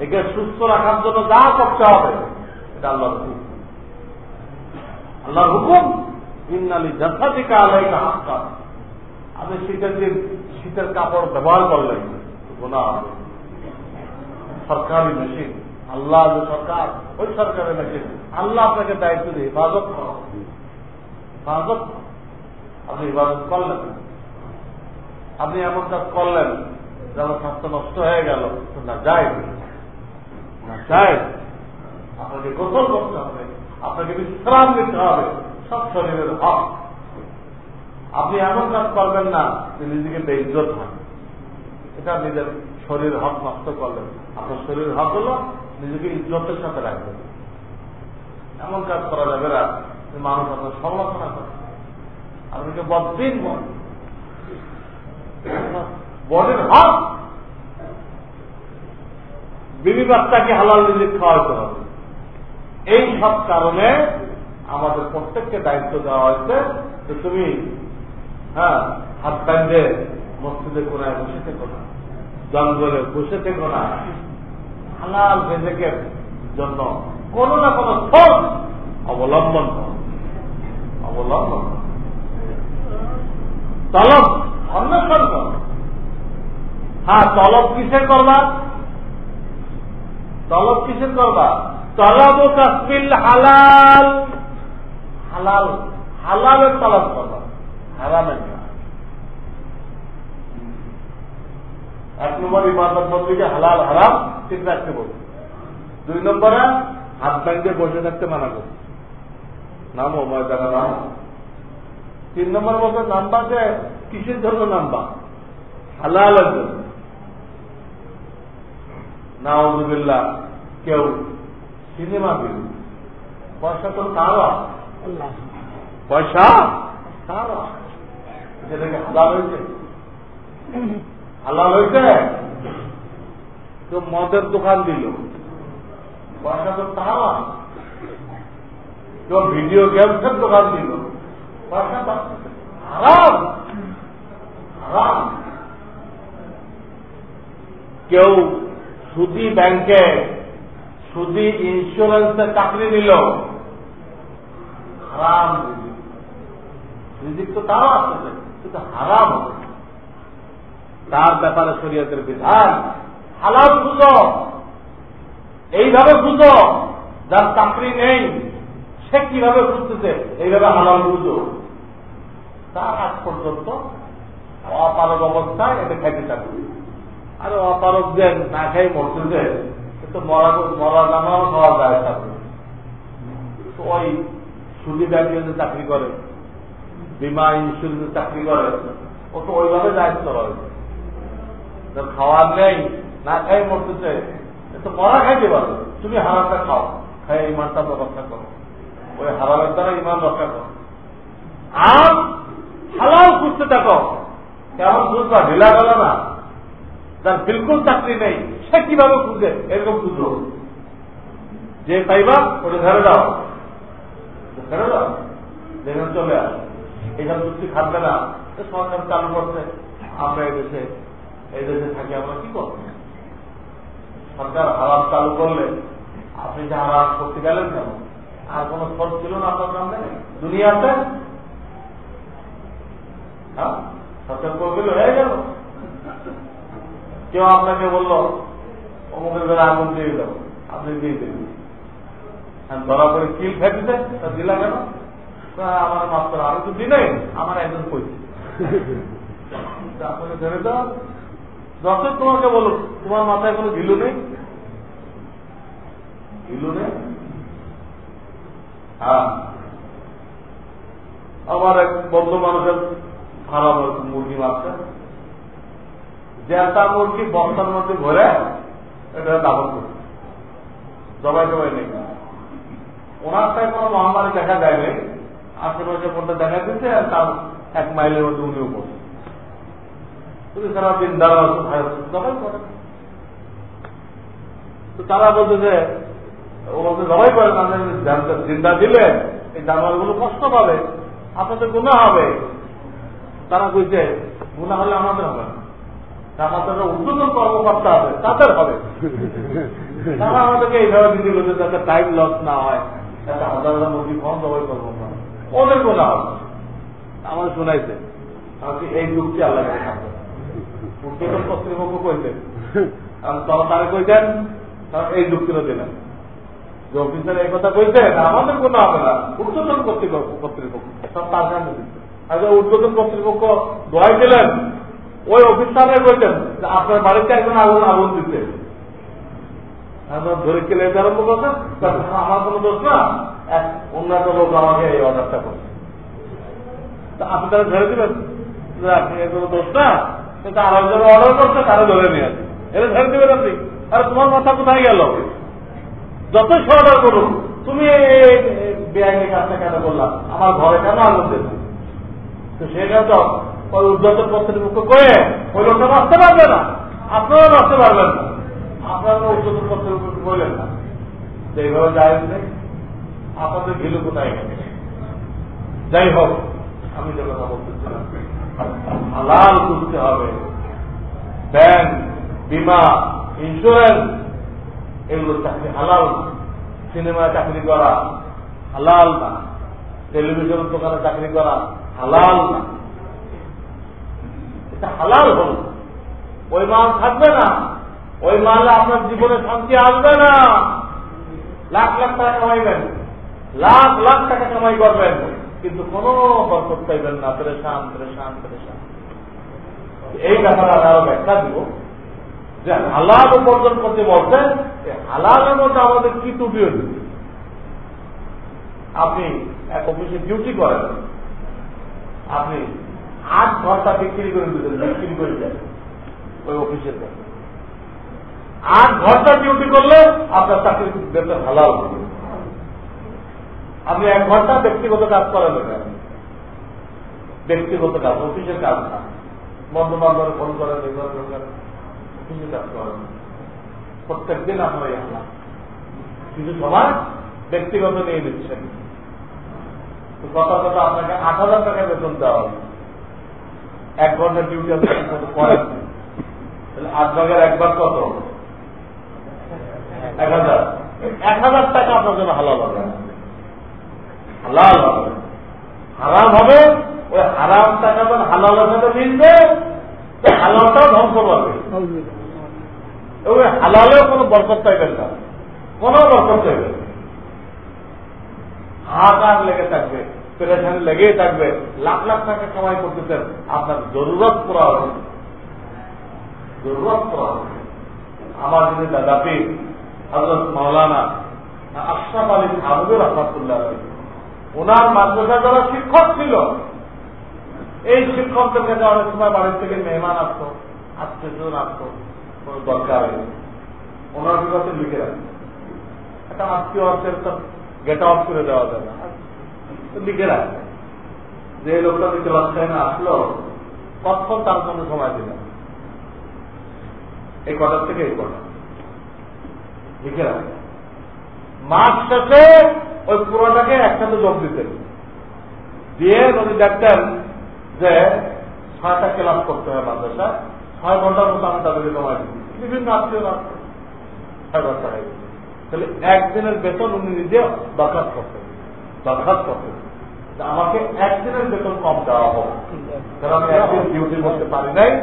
একে সুস্থ রাখার জন্য যা করতে হবে, এটা আল্লাহর হুকুম। আল্লাহর হুকুম ইন্নালি যথাধিকা আলাইকা হাক্কা। আমি শীতের দিন শীতের কাপড় ব্যবহার করলেন গোনা হবে। সরকারি মেশিন, আল্লাহ যে সরকার, ওই সরকারের মেশিন। আল্লাহ আপনাকে দায়িত্ব দিয়ে হেফাজত করো। হেফাজত আপনি হেফাজত করলেন। আপনি এমন কাজ করলেন যে আমার স্বাস্থ্য নষ্ট হয়ে গেল। না যায় না যায় আপনাকে গোসল করতে হবে। আপনাকে বিশ্রাম দিতে হবে। সব শরীরের হক। আপনি এমন কাজ করবেন না, যে নিজেকে বেইজত হয়। এটা নিজের শরীর হক নষ্ট করলেন। আপনার শরীর হক হলো নিজেকে ইজ্জতের সাথে রাখবেন। এমন কাজ করা যাবে না মানুষ আপনার সমালোচনা করে আপনাকে বদিন মন বডির হক বিবি বাচ্চাকে হালাল নিজে খাওয়াইতে হবে। এই সব কারণে আমাদের প্রত্যেককে দায়িত্ব দেওয়া হয়েছে যে তুমি হ্যাঁ হাত ব্যান্ডে মসজিদে কোনায় বসে থেকো না, জঙ্গলে বসে থেকো না। হালাল বেজেকের জন্য কোনো না কোনো অবলম্বন অবলম্বন তলব অন্বেষণ কর হ্যাঁ তলব কিসের করবা? তলব কিসের করবা? তলব কাসবিল হালাল। হালাল, হালালের তলব করবা। হারামের এক নম্বর ইবাদত বন্দীকে হালাল, হারাম ঠিক রাখতে বলবে। দুই নম্বরে হাত ব্যাংকে বসে থাকতে মানা করবে। নামো, ময়দানা নাম। তিন নম্বর বলতে নাম্বার যে কিসের জন্য নাম্বার? হালালের জন্য। নাউজুবিল্লাহ কেউ সিনেমা বিল পয়সা তো তারা পয়সা তারা যেটাকে হালাল হয়েছে। হালাল হয়েছে? কেউ মদের দোকান দিল। পয়সা তো তারা কেউ ভিডিও গেমসের দোকান দিল। হারাম হারাম। কেউ সুদি ব্যাংকে সুদি ইন্স্যুরেন্সে চাকরি নিল, হারাম রিজিক। তো তারও আসতেছে কিন্তু হারাম তার ব্যাপারে শরীয়তের বিধান, হালাল বুঝো এইভাবে বুঝো যার চাকরি নেই, সে কীভাবে বুঝতেছে এইভাবে হালাল বুঝো তার আজ পর্যন্ত অপারক অবস্থায় এটা খাইতে থাকবে আর অপারক দেন না খাই মরতেছে কিন্তু মরা মরা নামাও খাওয়া যায় থাকবে ওই সুদি ব্যাংকে চাকরি করে, বিমা ইন্স্যুরেন্সে চাকরি করে, ও তো ওইভাবে দায়িত্ব রয়েছে খাওয়ার নেই, না খাই মরতেছে তো মরা খাইতে পারো তুমি হারামটা খাও খাই ইমানটা রক্ষা করো। ওই হারামের দ্বারা ইমান রক্ষা করো। আর খুঁজতে থাকো কেমন খুঁজবা ঢিলা গেল না। যার বিলকুল চাকরি নেই। সে কীভাবে খুঁজে এরকম খুঁজো যে পাইবা, ওটা ধরে দাও। ধরে দাও। যেখানে চলে আস। এখানে চুক্তি খাটবে না। সরকার চালু করছে। আমরা এই দেশে এই দেশে থাকি আমরা কি করব? সরকার হারাম চালু করলে, আপনি যে হারাম করতে গেলেন কেন? আর কোন খরচ ছিল না আপনার সামনে দুনিয়াতে? হ্যাঁ? হয়ে গেল। কেউ আপনাকে বলল, অমুকের বেলা আগুন দিয়ে দাও আপনি দিয়ে দেবেন ধরা করে কিল ফেটছে তা দিলা কেন? আমার মাত্র আমি তো দিনে আমার একজন কইছে। আপনাকে ধরে দাও। যত তোমাকে বলো তোমার মাথায় কোনো ঘিলু নেই? ঘিলু নেই? হ্যাঁ। আমার এক বন্ধু মানুষের খারাপ মুরগি মারছে। জেতা মুরগি বস্তার মধ্যে ভরে এটা দাবন করছে। জবাই জবাই নেই। ওনার তাই কোনো মহামারী দেখা যায়নি। আশেপাশে কোনটা দেখা দিচ্ছে আর তার এক মাইলের মধ্যে উনিও পড়ছে। তুমি সারা দিন দাঁড়া জবাই করে। তো তারা বলছে যে ওনাকে জবাই করে না জিন্দা দিলে এই জানোয়ারগুলো কষ্ট পাবে, আপনাদের গুণা হবে। তারা কইছে গুণা হলে আমাদের হবে আমাদের কর্মকর্তা আছে তাদের হবে। তারা আমাদেরকে এইভাবে বলছে যাতে টাইম লস না হয় যাতে হাজার হাজার মুরগি করব ওদের হবে। আমার শোনাইছে আমাকে এই যুক্তি আল্লাহ উদ্বোধন কর্তৃপক্ষ কইতেন তখন তারা কইতেন তারা এই যুক্তিটা দিলেন। যে অফিসার এই কথা কইতেন আমাদের কোনো হবে না। উদ্বোধন কর্তৃপক্ষ কর্তৃপক্ষ। সব তার কাছে দিচ্ছে আর উদ্বোধন কর্তৃপক্ষ দোয়াই দিলেন। ওই অফিসারে কইতেন যে আপনার বাড়িতে একজন আগুন আগুন দিতে ধরে কেলে আরম্ভ করছেন আমার কোনো দোষ না। এক উন্নত লোক আমাকে এই অর্ডারটা করছে। তা আপনি তারা ধরে দিবেন? যে আপনি কোনো দোষ না। সেটা আরও যারা অর্ডার করছে, তারা ধরে নিয়ে আসে। এটা ধরে দিবেন আপনি? আরে, তোমার মাথা কোথায় গেল? যথেষ্ট অর্ডার করুন তুমি এই বেআইনি কাজটা কেন করলাম আমার ঘরে কেন আগুন দেবে তো সেটা তো ওই উদ্যোতন কর্তৃপক্ষ করে ওই লোকটা বাঁচতে পারবে না। আপনারাও বাঁচতে পারবেন না। আপনারা উদ্যোতন কর্তৃপক্ষ বললেন না। যে এইভাবে যায় নেই আপনাদের ঘিলু কোথায় গেছে? যাই হোক, আমি যে কথা বলতেছিলাম, হালাল করতে হবে। ব্যাংক, বিমা ইন্স্যুরেন্স এগুলো চাকরি হালাল। সিনেমায় চাকরি করা হালাল না। টেলিভিশন দোকানে চাকরি করা হালাল না। এটা হালাল হল। ওই মাল থাকবে না। ওই মালে আপনার জীবনে শান্তি আসবে না। লাখ লাখ টাকা কামাইবেন। লাখ লাখ টাকা কামাই করবেন। কিন্তু কোন বরকত পাইবেন না। পরেশান পরেশান পরেশান। এই ব্যাপারে আরও ব্যাখ্যা দিব। যে হালাল উপার্জন করতে বলছেন হালালের মধ্যে আমাদের কি টুপি হয়েছে আপনি এক অফিসে ডিউটি করেন। আপনি আট ঘণ্টা বিক্রি করে দিতেন বিক্রি করে দেন ওই অফিসের আট ঘণ্টা ডিউটি করলে আপনার চাকরি বেতন হালাল হবে। আপনি এক ঘণ্টা ব্যক্তিগত কাজ করেন ব্যক্তিগত কাজ, অফিসের কাজ না। বন্ধু বান্ধব ফোন করেন অফিসের কাজ করেন। প্রত্যেক দিন আপনার হালাল। কিছু সময় ব্যক্তিগত নিয়ে নিচ্ছেন। কথা কথা আপনাকে আট হাজার টাকা বেতন দেওয়া হবে। এক ঘণ্টা ডিউটি আপনি করেন তাহলে আট ভাগের একবার কত? এক হাজার। এক হাজার টাকা আপনার জন্য হালাল হবে। হালাল হবে। হারাম হবে ওই হারাম টাকা যখন হালালের সাথে মিলবে হালালটাও ধ্বংস করবে। ওই হালালেও কোনো বরকত পাইবেন না। কোনো বরকত পাইবেন হাত আর লেগে থাকবে পেরেশানি লেগেই থাকবে, লাখ লাখ টাকা কামাই করতেছেন আপনার জরুরত পুরা হবে। জরুরত পুরা হবে। আমার যদি দাদাপি হজরত মৌলানা আশরাফ আলী আবুদুর রহমতুল্লাহ ওনার মাদ্রাসা যারা শিক্ষক ছিল, এই শিক্ষকদের কাছে অনেক সময় বাড়ির থেকে মেহমান আসতো আত্মীয় স্বজন আসতো কোন দরকার ওনার বিগত লিখে রাখতো। একটা আত্মীয় তো গেট আউট করে দেওয়া যাবে লিখে রাখবে যে লোকটা দিতে পারছে না, আসলো কতক্ষণ তার জন্য সময় দিলেন এই কটার থেকে এই কটা। লিখে রাখবে মাস শেষে ওই পুরোটাকে একসাথে যোগ দিতেন দিয়ে যদি দেখতেন যে ছয়টা ক্লাস করতে হয় মাদ্রাসা ছয় ঘণ্টার মতো আমি তাদেরকে জমা দিচ্ছি। বিভিন্ন আত্মীয় ছয় ঘণ্টা হয়ে তাহলে একদিনের বেতন উনি নিজে দরখাস্ত করতেন। দরখাস্ত করতেন। আমাকে একদিনের বেতন কম দেওয়া হবে। কারণ আমি একদিন ডিউটি করতে পারি নাই।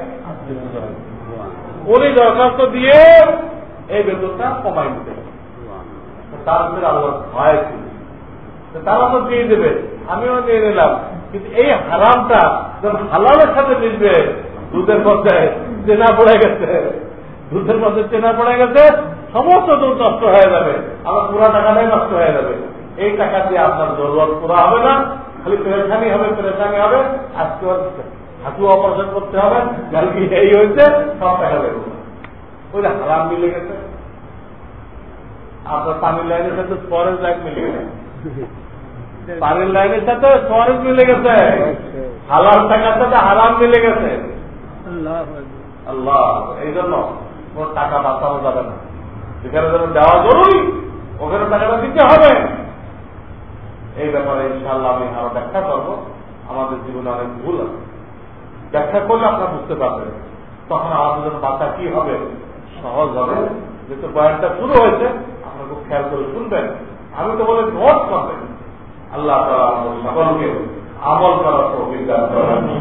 উনি দরখাস্ত দিয়ে এই বেতনটা কমাই দিতে তার উপরে আল্লাহ ভয় ছিল। তারা তো দিয়ে দেবে। আমিও নিয়ে নিলাম। কিন্তু এই হারামটা যখন হালালের সাথে মিলবে, দুধের মধ্যে চেনা পড়ে গেছে। দুধের মধ্যে চেনা পড়ে গেছে। সমস্ত দুধ নষ্ট হয়ে যাবে। আমার পুরা টাকাটাই নষ্ট হয়ে যাবে। এই টাকা দিয়ে আপনার জরুরত পুরা হবে না খালি পেরেশানি হবে পেরেশানি হবে। আজকে হাঁটু অপারেশন করতে হবে কালকে এই হয়েছে সব টাকা দেবো। ওই হারাম মিলে গেছে। আপনার পানির লাইনের সাথে স্পরেজ লাইন মিলে গেছে। পানির লাইনের সাথে স্পরেজ মিলে গেছে। হালাল টাকার সাথে হারাম মিলে গেছে। আল্লাহ এই জন্য কোন টাকা বাঁচানো যাবে না। যেখানে যেন দেওয়া জরুরি, ওখানে টাকাটা দিতে হবে। এই ব্যাপারে ইনশাল্লাহ আমি আরও ব্যাখ্যা করব। আমাদের জীবনে অনেক ভুল আছে। ব্যাখ্যা করলে আপনারা বুঝতে পারবেন। তখন আমাদের জন্য বাঁচা কি হবে? সহজ হবে। যেহেতু বয়ানটা শুরু হয়েছে, আপনার খুব খেয়াল করে শুনবেন। আমি তো বলে নোট করবেন। আল্লাহ তালা আমাদের সকলকে আমল করার অভিজ্ঞতা করেন।